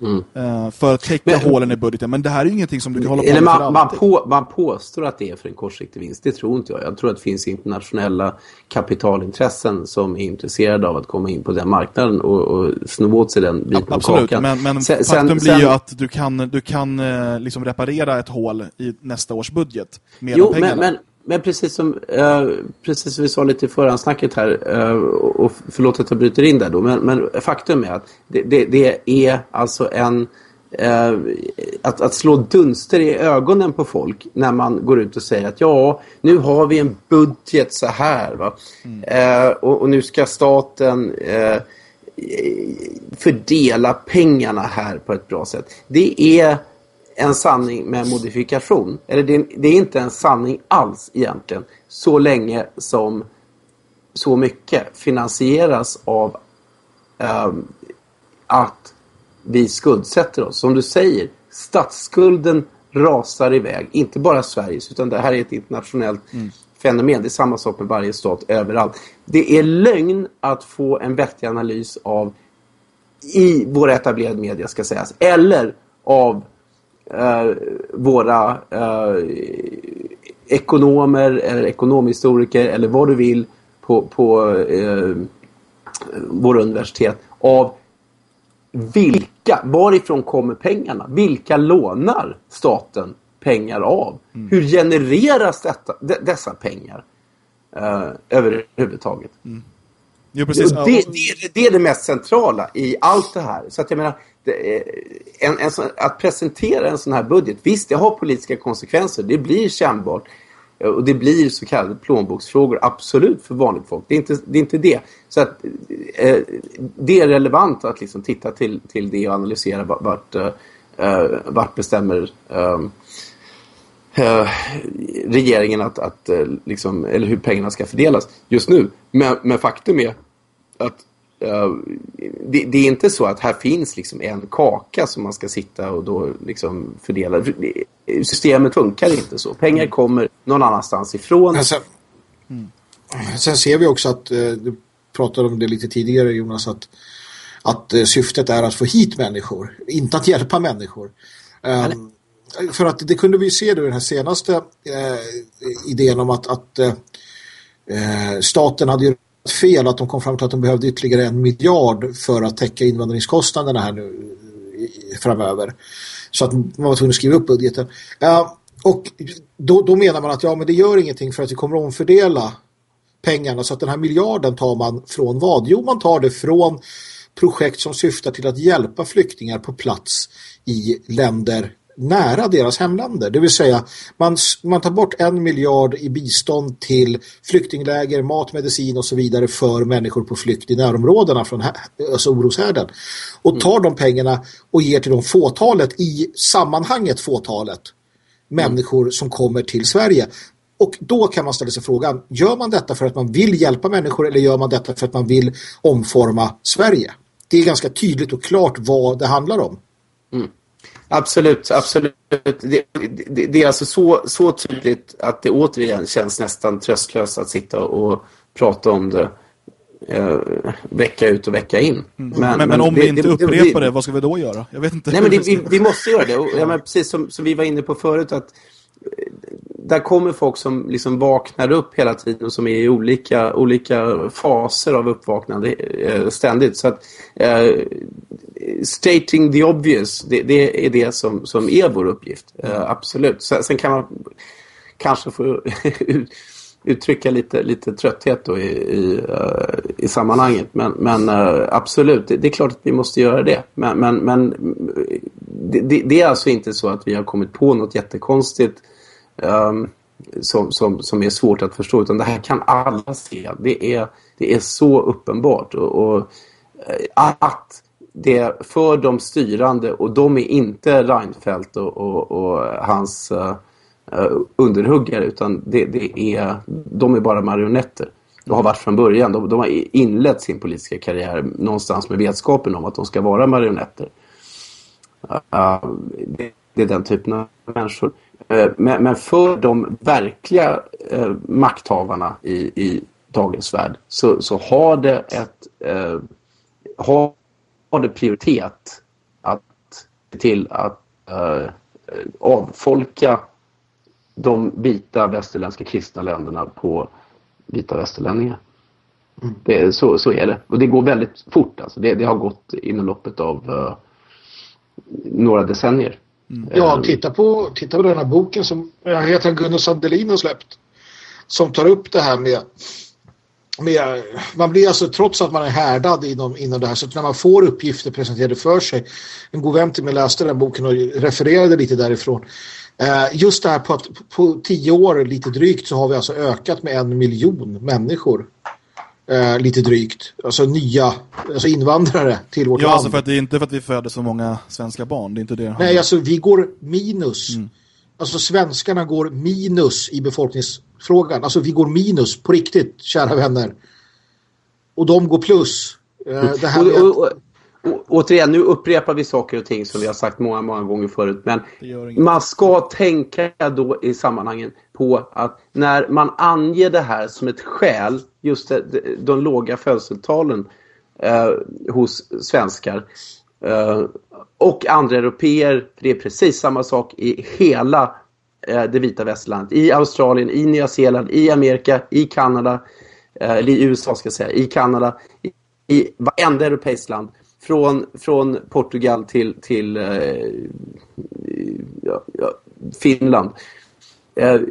Mm. Eh, för att täcka Men- hålen i budgeten. Men det här är ju ingenting som du kan hålla på Eller med man, man, på, man påstår att det är för en kortsiktig vinst. Det tror inte jag. Jag tror att det finns internationella kapitalintressen som är intresserade av att komma in på den marknaden och, och sno åt sig den biten av Absolut, kakan. men, men Sen- faktum sen- blir sen- ju att du kan, du kan eh, liksom reparera ett hål i nästa års budget med Jo, de pengarna. men, men, men precis, som, eh, precis som vi sa lite i förhandsnacket här, eh, och förlåt att jag bryter in där då, men, men faktum är att det, det, det är alltså en eh, att, att slå dunster i ögonen på folk när man går ut och säger att ja, nu har vi en budget så här va? Eh, och, och nu ska staten eh, fördela pengarna här på ett bra sätt. Det är en sanning med modifikation. Eller det är, det är inte en sanning alls egentligen. Så länge som så mycket finansieras av ehm, att vi skuldsätter oss. Som du säger, statsskulden rasar iväg. Inte bara Sveriges, utan det här är ett internationellt fenomen. Det är samma sak med varje stat överallt. Det är lögn att få en vettig analys av i våra etablerade media ska sägas. Eller av eh, våra eh, ekonomer eller ekonomhistoriker eller vad du vill på, på eh, våra universitet av vilka, varifrån kommer pengarna? Vilka lånar staten pengar av? Mm. Hur genereras detta, dessa pengar uh, överhuvudtaget? Mm. Jo, precis. Det, det, det, är det mest centrala i allt det här. Så att jag menar, eh, en, en, att presentera en sån här budget, visst det har politiska konsekvenser, det blir kännbart. Eh, och det blir så kallade plånboksfrågor, absolut, för vanligt folk. Det är inte det. Är inte det. Så att, eh, det är relevant att liksom titta till, till det och analysera vart, eh, eh, vart bestämmer eh, eh regeringen att, att liksom, eller hur pengarna ska fördelas just nu. Men, men faktum är att Uh, det, det, är inte så att här finns liksom en kaka som man ska sitta och då liksom fördela. Systemet funkar inte så. Pengar kommer någon annanstans ifrån. Sen, mm. sen ser vi också att, uh, du pratade om det lite tidigare Jonas, att, att uh, syftet är att få hit människor, inte att hjälpa människor. Um, för att det kunde vi se då i den här senaste idén om att, att staten hade fel att de kom fram till att de behövde ytterligare en miljard för att täcka invandringskostnaderna här nu framöver. Så att man var tvungen att skriva upp budgeten. Uh, och då, då menar man att ja, men det gör ingenting för att vi kommer att omfördela pengarna så att den här miljarden tar man från vad? Jo, man tar det från projekt som syftar till att hjälpa flyktingar på plats i länder nära deras hemländer. Det vill säga man, man tar bort en miljard i bistånd till flyktingläger, mat, medicin och så vidare för människor på flykt i närområdena från alltså oroshärden. Och mm. tar de pengarna och ger till de fåtalet i sammanhanget fåtalet människor som kommer till Sverige. Och då kan man ställa sig frågan, gör man detta för att man vill hjälpa människor eller gör man detta för att man vill omforma Sverige? Det är ganska tydligt och klart vad det handlar om. Mm. Absolut, absolut. Det, det, det, är alltså så, så tydligt att det återigen känns nästan tröstlöst att sitta och prata om det eh, vecka ut och vecka in. Mm. Men, men, men, om det, vi inte upprepar det, vad ska vi då göra? Jag vet inte. Nej, men vi, vi, måste göra det. Och, ja, men precis som, som vi var inne på förut att där kommer folk som liksom vaknar upp hela tiden och som är i olika, olika faser av uppvaknande eh, ständigt. Så att uh, stating the obvious, det, det, är det som, som är vår uppgift. Uh, absolut. Sen, sen, kan man kanske få uttrycka lite, lite trötthet då i, i, uh, i sammanhanget. Men, men uh, absolut, det, det, är klart att vi måste göra det. Men, men, men det, det, är alltså inte så att vi har kommit på något jättekonstigt um, som, som, som är svårt att förstå. Utan det här kan alla se. Det är, det är så uppenbart. Och, och eh, att det för de styrande, och de är inte Reinfeldt och, och, och hans uh, underhuggare, utan det, det, är, de är bara marionetter. De har varit från början. De, de, har inlett sin politiska karriär någonstans med vetskapen om att de ska vara marionetter. Uh, det, det, är den typen av människor. Uh, men, men, för de verkliga uh, makthavarna i, i dagens värld så, så har det ett har har det prioritet att se till att uh, avfolka de vita västerländska kristna länderna på vita västerlänningar. Mm. Det, så, så är det. Och det går väldigt fort. Alltså. Det, det har gått inom loppet av uh, några decennier. Mm. Ja, titta på, titta på den här boken som jag heter Gunnar Sandelin har släppt. Som tar upp det här med med, man blir alltså, trots att man är härdad inom, inom det här, så när man får uppgifter presenterade för sig, en god vän till mig läste den boken och refererade lite därifrån. Eh, just det här på, att, på tio år, lite drygt, så har vi alltså ökat med en miljon människor. Eh, lite drygt. Alltså nya alltså invandrare till vårt ja, land. Alltså för att det är inte för att vi föder så många svenska barn. Det är inte det. Nej, alltså vi går minus. Mm. Alltså svenskarna går minus i befolkningsfrågan. Alltså vi går minus på riktigt, kära vänner. Och de går plus. Eh, det här och, och, och, återigen, nu upprepar vi saker och ting som vi har sagt många, många gånger förut. Men man ska tänka då i sammanhangen på att när man anger det här som ett skäl, just det, de låga födelsetalen eh, hos svenskar, eh, och andra europeer. Det är precis samma sak i hela eh, det vita västlandet. I Australien, i Nya Zeeland, i Amerika, i Kanada, eh, eller i USA ska jag säga, i Kanada, i, i varenda europeiskt land. Från, från Portugal till, till eh, ja, ja, Finland. Eh,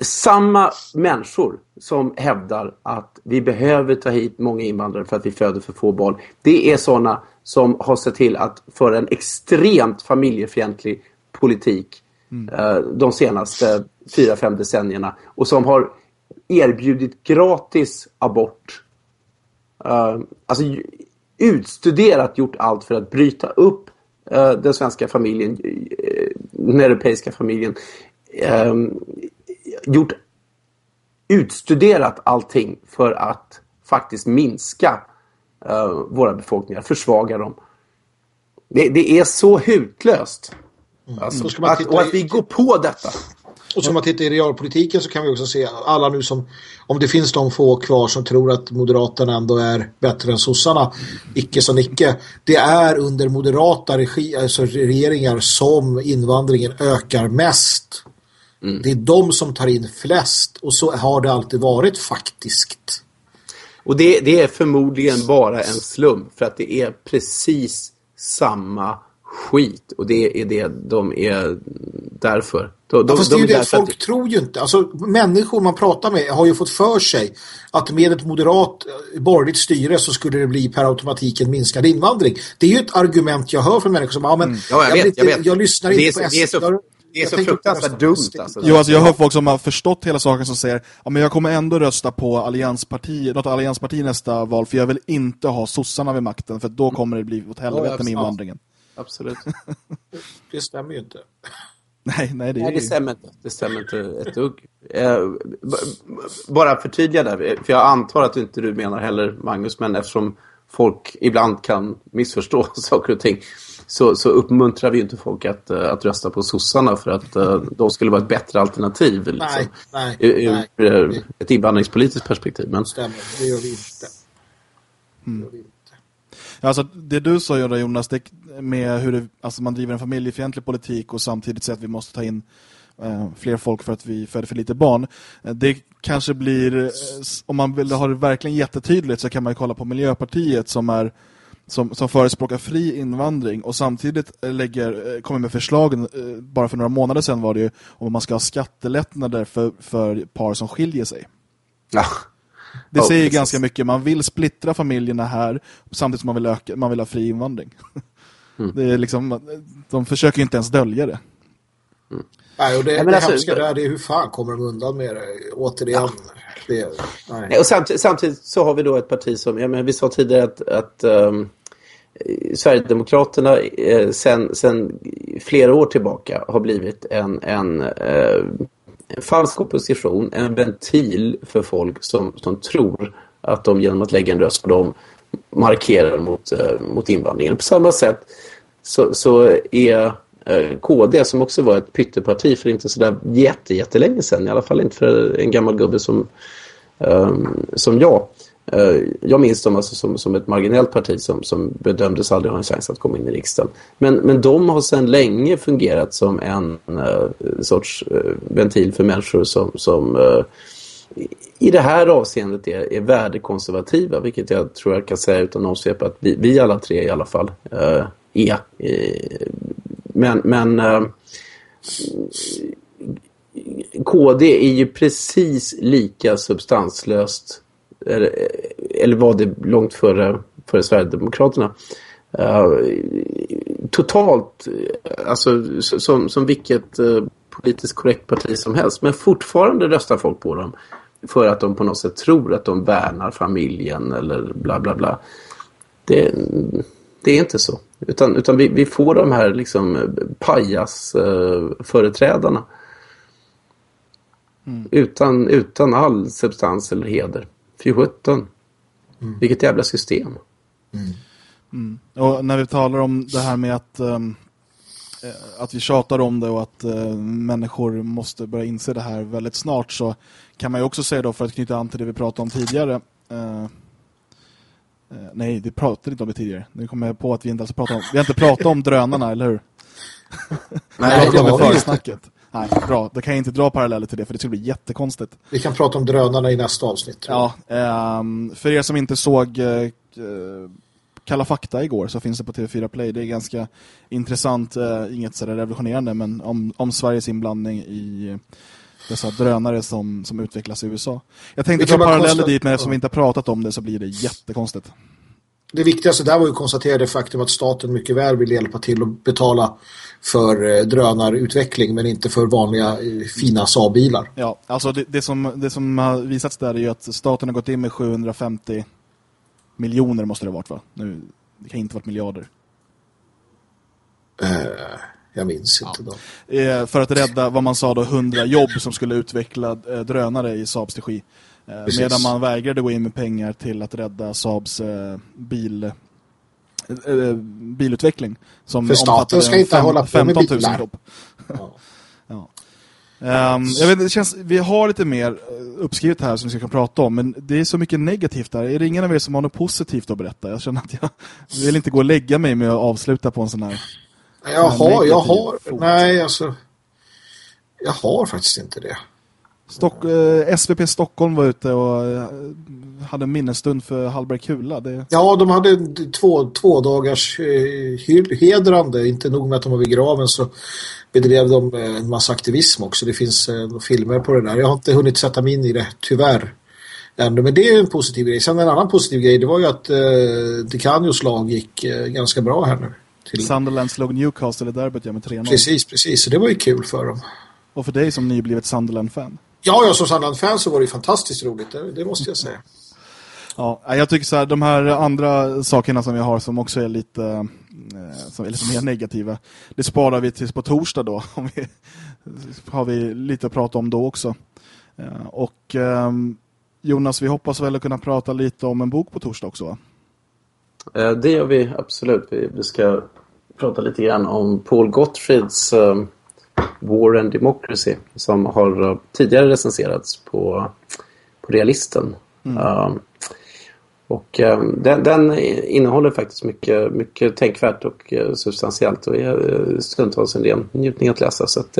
samma människor som hävdar att vi behöver ta hit många invandrare för att vi föder för få barn. Det är sådana som har sett till att föra en extremt familjefientlig politik mm. eh, de senaste fyra, fem decennierna och som har erbjudit gratis abort. Uh, alltså utstuderat gjort allt för att bryta upp uh, den svenska familjen, uh, den europeiska familjen. Um, gjort utstuderat allting för att faktiskt minska våra befolkningar, försvaga dem. Det, det är så hutlöst. Mm. Alltså, att, och att vi går på detta. Och som man tittar i realpolitiken så kan vi också se alla nu som, om det finns de få kvar som tror att Moderaterna ändå är bättre än sossarna, icke som icke. Det är under moderata regi, alltså regeringar som invandringen ökar mest. Mm. Det är de som tar in flest och så har det alltid varit faktiskt. Och det, det är förmodligen bara en slump för att det är precis samma skit och det är det de är därför. De, ja, fast de, det är det, folk att... tror ju inte. Alltså människor man pratar med har ju fått för sig att med ett moderat eh, borgerligt styre så skulle det bli per automatik en minskad invandring. Det är ju ett argument jag hör från människor som, ja men mm. ja, jag, jag, vet, jag, vet. jag lyssnar inte är, på SD. Det är så, det är så fruktansvärt dumt. Alltså. Jo, alltså jag hör folk som har förstått hela saken som säger ja, men jag kommer ändå rösta på alliansparti, något alliansparti nästa val för jag vill inte ha sossarna vid makten för då kommer det bli åt helvete med invandringen. Absolut. det stämmer ju inte. Nej, nej, det, nej, det stämmer inte. Det stämmer inte ett dugg. Eh, bara förtydliga där, för jag antar att inte du menar heller, Magnus, men eftersom folk ibland kan missförstå saker och ting så, så uppmuntrar vi inte folk att, uh, att rösta på sossarna för att uh, de skulle vara ett bättre alternativ liksom, nej, nej, ur, nej. ett invandringspolitiskt perspektiv. Men... Stämmer, det gör vi inte. Mm. Det gör vi inte. Alltså, det du sa Jonas, det med hur det, alltså man driver en familjefientlig politik och samtidigt säger att vi måste ta in eh, fler folk för att vi föder för lite barn. Eh, det kanske blir, eh, om man vill ha det verkligen jättetydligt så kan man kolla på Miljöpartiet som är som, som förespråkar fri invandring och samtidigt lägger, kommer med förslag bara för några månader sedan var det ju om man ska ha skattelättnader för, för par som skiljer sig. Ja. Det oh, säger precis. ganska mycket. Man vill splittra familjerna här samtidigt som man vill, öka, man vill ha fri invandring. Mm. Det är liksom, de försöker inte ens dölja det. Mm. Nej, och det, ja, det alltså, hemska där är hur fan kommer de undan med det? Återigen. Ja. Det, nej. Och samtidigt, samtidigt, så har vi då ett parti som, ja, men vi sa tidigare att, att um, Sverigedemokraterna eh, sen, sen flera år tillbaka har blivit en, en eh, en falsk opposition, en ventil för folk som, som tror att de genom att lägga en röst på dem markerar mot, eh, mot invandringen. På samma sätt så, så e, eh, är KD som också var ett pytteparti för inte sådär jätte, jättelänge sedan, i alla fall inte för en gammal gubbe som, ehm, som jag. Eh, jag minns dem alltså som, som ett marginellt parti som, som bedömdes aldrig ha en chans att komma in i riksdagen. Men, men de har sedan länge fungerat som en uh, sorts uh, ventil för människor som, som uh, i det här avseendet är, är värdekonservativa, vilket jag tror jag kan säga utan omsvep att vi, vi alla tre i alla fall är. men men eh, KD är ju precis lika substanslöst eller, eh, eller var det långt före, före Sverigedemokraterna. Uh, totalt, alltså som, som vilket uh, politiskt korrekt parti som helst. Men fortfarande röstar folk på dem för att de på något sätt tror att de värnar familjen eller bla bla bla. Det, det är inte så. Utan, utan vi, vi får de här liksom pajas-företrädarna. Mm. utan, utan all substans eller heder. Fy sjutton. Mm. Vilket jävla system. Mm. Mm. Och när vi talar om det här med att, um, att vi tjatar om det och att uh, människor måste börja inse det här väldigt snart så kan man ju också säga då för att knyta an till det vi pratade om tidigare uh, nej, det pratade inte om det tidigare. Nu kommer jag på att vi inte alltså pratat om, vi har inte pratat om drönarna, eller hur? Nej, det var det försnacket. Nej, bra. Då kan jag inte dra paralleller till det för det skulle bli jättekonstigt. Vi kan prata om drönarna i nästa avsnitt. Ja, um, för er som inte såg uh, Kalla fakta igår så finns det på TV4 Play. Det är ganska intressant, eh, inget så revolutionerande men om, om Sveriges inblandning i dessa drönare som, som utvecklas i USA. Jag tänkte ta paralleller dit men eftersom vi inte har pratat om det så blir det jättekonstigt. Det viktigaste där var ju konstatera det faktum att staten mycket väl vill hjälpa till att betala för eh, drönarutveckling men inte för vanliga eh, fina Saab-bilar. Ja, alltså det, det, som, det som har visats där är ju att staten har gått in med 750 miljoner måste det ha varit va? Nu, det kan inte ha varit miljarder. Uh, jag minns inte ja. då. Eh, för att rädda vad man sa då 100 jobb som skulle utveckla eh, drönare i Saabs regi. Eh, medan man vägrade gå in med pengar till att rädda Saabs eh, bil eh, bilutveckling som För staten ska inte fem, hålla på med bilar. Jobb. Ja. ja. Um, jag vet, det känns, vi har lite mer eh, uppskrivet här som vi ska prata om, men det är så mycket negativt där. Är det ingen av er som har något positivt att berätta? Jag känner att jag vill inte gå och lägga mig med att avsluta på en sån här Jag har, jag har, fot. nej alltså jag har faktiskt inte det. Stock, eh, SVP Stockholm var ute och eh, hade en minnesstund för Hallberg Kula. Det... Ja, de hade två, två dagars eh, hedrande. Inte nog med att de var vid graven så bedrev de eh, en massa aktivism också. Det finns eh, filmer på det där. Jag har inte hunnit sätta mig in i det, tyvärr. Ändå. Men det är en positiv grej. Sen en annan positiv grej, det var ju att eh, DeCanios lag gick eh, ganska bra här nu. Till... Sunderland slog Newcastle i derbyt med 3-0. Precis, precis. Så det var ju kul för dem. Och för dig som nyblivet Sunderland-fan? Ja, jag som Sunderland-fan så var det fantastiskt roligt. Det, det måste jag säga. Ja, jag tycker så här, de här andra sakerna som vi har som också är lite, eh, som är lite mer negativa, det sparar vi tills på torsdag då. Om vi, har vi lite att prata om då också. Eh, och ehm, Jonas, vi hoppas väl att kunna prata lite om en bok på torsdag också va? Eh, det gör vi absolut. Vi ska prata lite grann om Paul Gottfrieds War and Democracy som har tidigare recenserats på, på Realisten. Mm. Och eh, den, den, innehåller faktiskt mycket, mycket tänkvärt och substantiellt och är stundtals en ren njutning att läsa. Så att,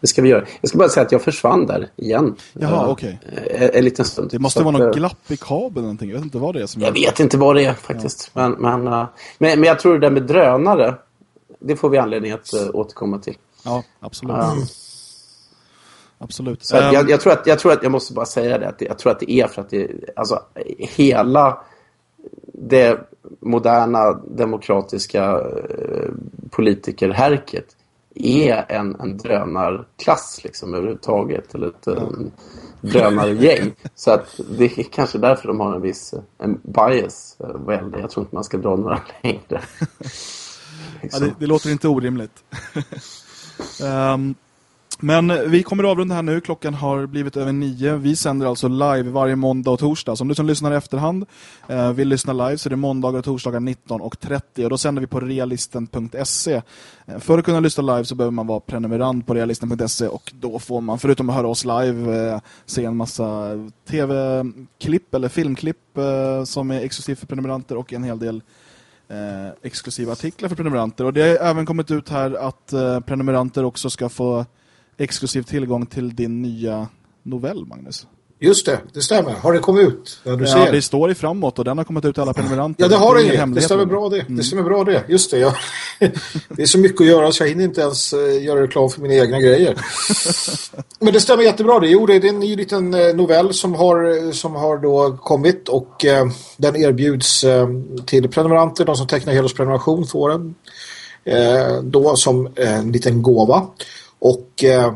det ska vi göra. Jag ska bara säga att jag försvann där igen. Jaha, uh, okej. Okay. En, liten stund. Det måste vara något glapp i kabeln eller någonting. Jag vet inte vad det är. Som jag vet inte vad det är faktiskt. Ja. Men, men, men, men, jag tror det där med drönare, det får vi anledning att uh, återkomma till. Ja, absolut. Um, Absolut. Så um, jag, jag, tror att, jag tror att jag måste bara säga det. Att jag tror att det är för att det, alltså, hela det moderna demokratiska eh, politikerhärket är en, en drönarklass liksom överhuvudtaget. Eller ett mm. drönargäng. Så att det är kanske därför de har en viss en bias. Well, jag tror inte man ska dra några längre. liksom. ja, det, det, låter inte orimligt. um, Men eh, vi kommer att avrunda här nu. Klockan har blivit över nio. Vi sänder alltså live varje måndag och torsdag. Så om du som lyssnar i efterhand eh, vill lyssna live så är det måndagar och torsdagar 19.30. Och då sänder vi på realisten.se. Eh, för att kunna lyssna live så behöver man vara prenumerant på realisten.se och då får man, förutom att höra oss live, eh, se en massa tv-klipp eller filmklipp eh, som är exklusivt för prenumeranter och en hel del eh, exklusiva artiklar för prenumeranter. Och det har även kommit ut här att eh, prenumeranter också ska få exklusiv tillgång till din nya novell, Magnus. Just det, det stämmer. Har det kommit ut? Ja, du ja, ser. det står i framåt och den har kommit ut till alla prenumeranter. Ja, det har det Det stämmer bra det. Mm. Det stämmer bra det. Just det, ja. Det är så mycket att göra så jag hinner inte ens uh, göra reklam för mina egna grejer. Men det stämmer jättebra det. Jo, det är en ny liten uh, novell som har, som har då kommit och uh, den erbjuds till prenumeranter. De som tecknar helårsprenumeration får den då som en liten gåva. Och eh,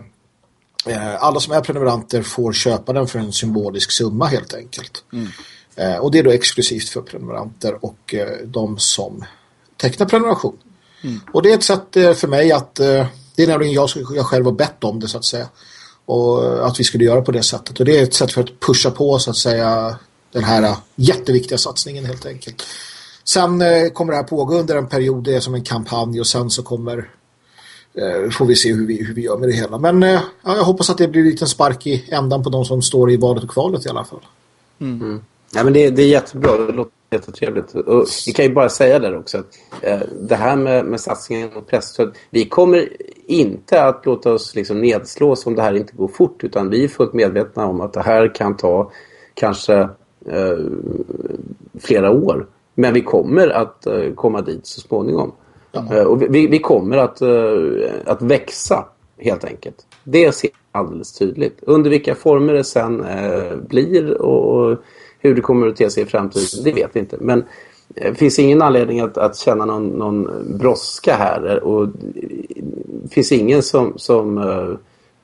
eh, alla som är prenumeranter får köpa den för en symbolisk summa helt enkelt. Mm. Eh, och det är då exklusivt för prenumeranter och de som tecknar prenumeration. Mm. Och det är ett sätt för mig att det är nämligen jag, jag själv har bett om det så att säga. Och att vi skulle göra på det sättet. Och det är ett sätt för att pusha på så att säga den här jätteviktiga satsningen helt enkelt. Sen kommer det här pågå under en period, det är som en kampanj och sen så kommer får vi se hur vi, hur vi gör med det hela. Men eh, ja, jag hoppas att det blir en liten spark i ändan på de som står i valet och kvalet i alla fall. Mm. Mm. Ja, men det, det är jättebra. Det låter jättetrevligt. Och vi kan ju bara säga där också att eh, det här med, med satsningen på pressstöd. Vi kommer inte att låta oss liksom nedslås om det här inte går fort. Utan vi är fullt medvetna om att det här kan ta kanske eh, flera år Men vi kommer att uh, komma dit så småningom. Mm. och vi, vi kommer att, eh, att växa helt enkelt. Det ser alldeles tydligt. Under vilka former det sen eh, blir och, och, hur det kommer att te sig i framtiden, det vet vi inte. Men det finns ingen anledning att, att känna någon, någon brådska här. Och det finns ingen som, som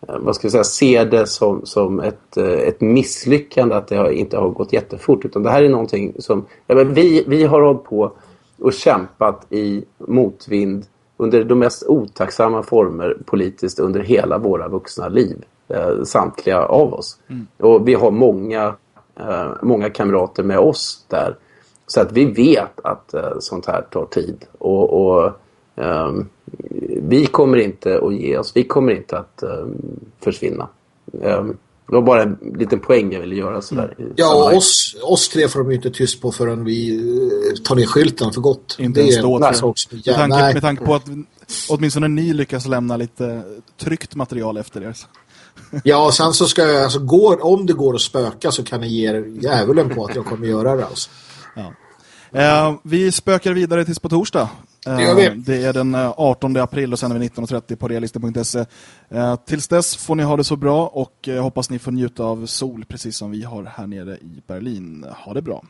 vad ska jag säga, ser det som, som ett, ett misslyckande att det har, inte har gått jättefort. Utan det här är någonting som... Ja, men vi, vi har hållit på och kämpat i motvind under de mest otacksamma former politiskt under hela våra vuxna liv. Eh, samtliga av oss. Mm. Och vi har många, eh, många kamrater med oss där. Så att vi vet att eh, sånt här tar tid. Och, och um, vi kommer inte att ge oss. Vi kommer inte att um, försvinna. Det var bara en liten poäng jag ville göra sådär. Mm. Ja, och oss, oss tre får de ju inte tyst på förrän vi eh, tar ner skylten för gott. Inte ens då, nej. Också. Med, tanke, med tanke på att åtminstone ni lyckas lämna lite tryckt material efter er. Ja, och sen så ska jag, alltså, går, om det går att spöka så kan ni ge er djävulen på att jag kommer göra det alltså. Ja. Eh, vi spökar vidare tills på torsdag. Det, gör vi. Ehm, det är den eh, 18 april och sen är vi 19.30 på realisten.se. Ehm, tills dess får ni ha det så bra och jag hoppas ni får njuta av sol precis som vi har här nere i Berlin. Ha det bra.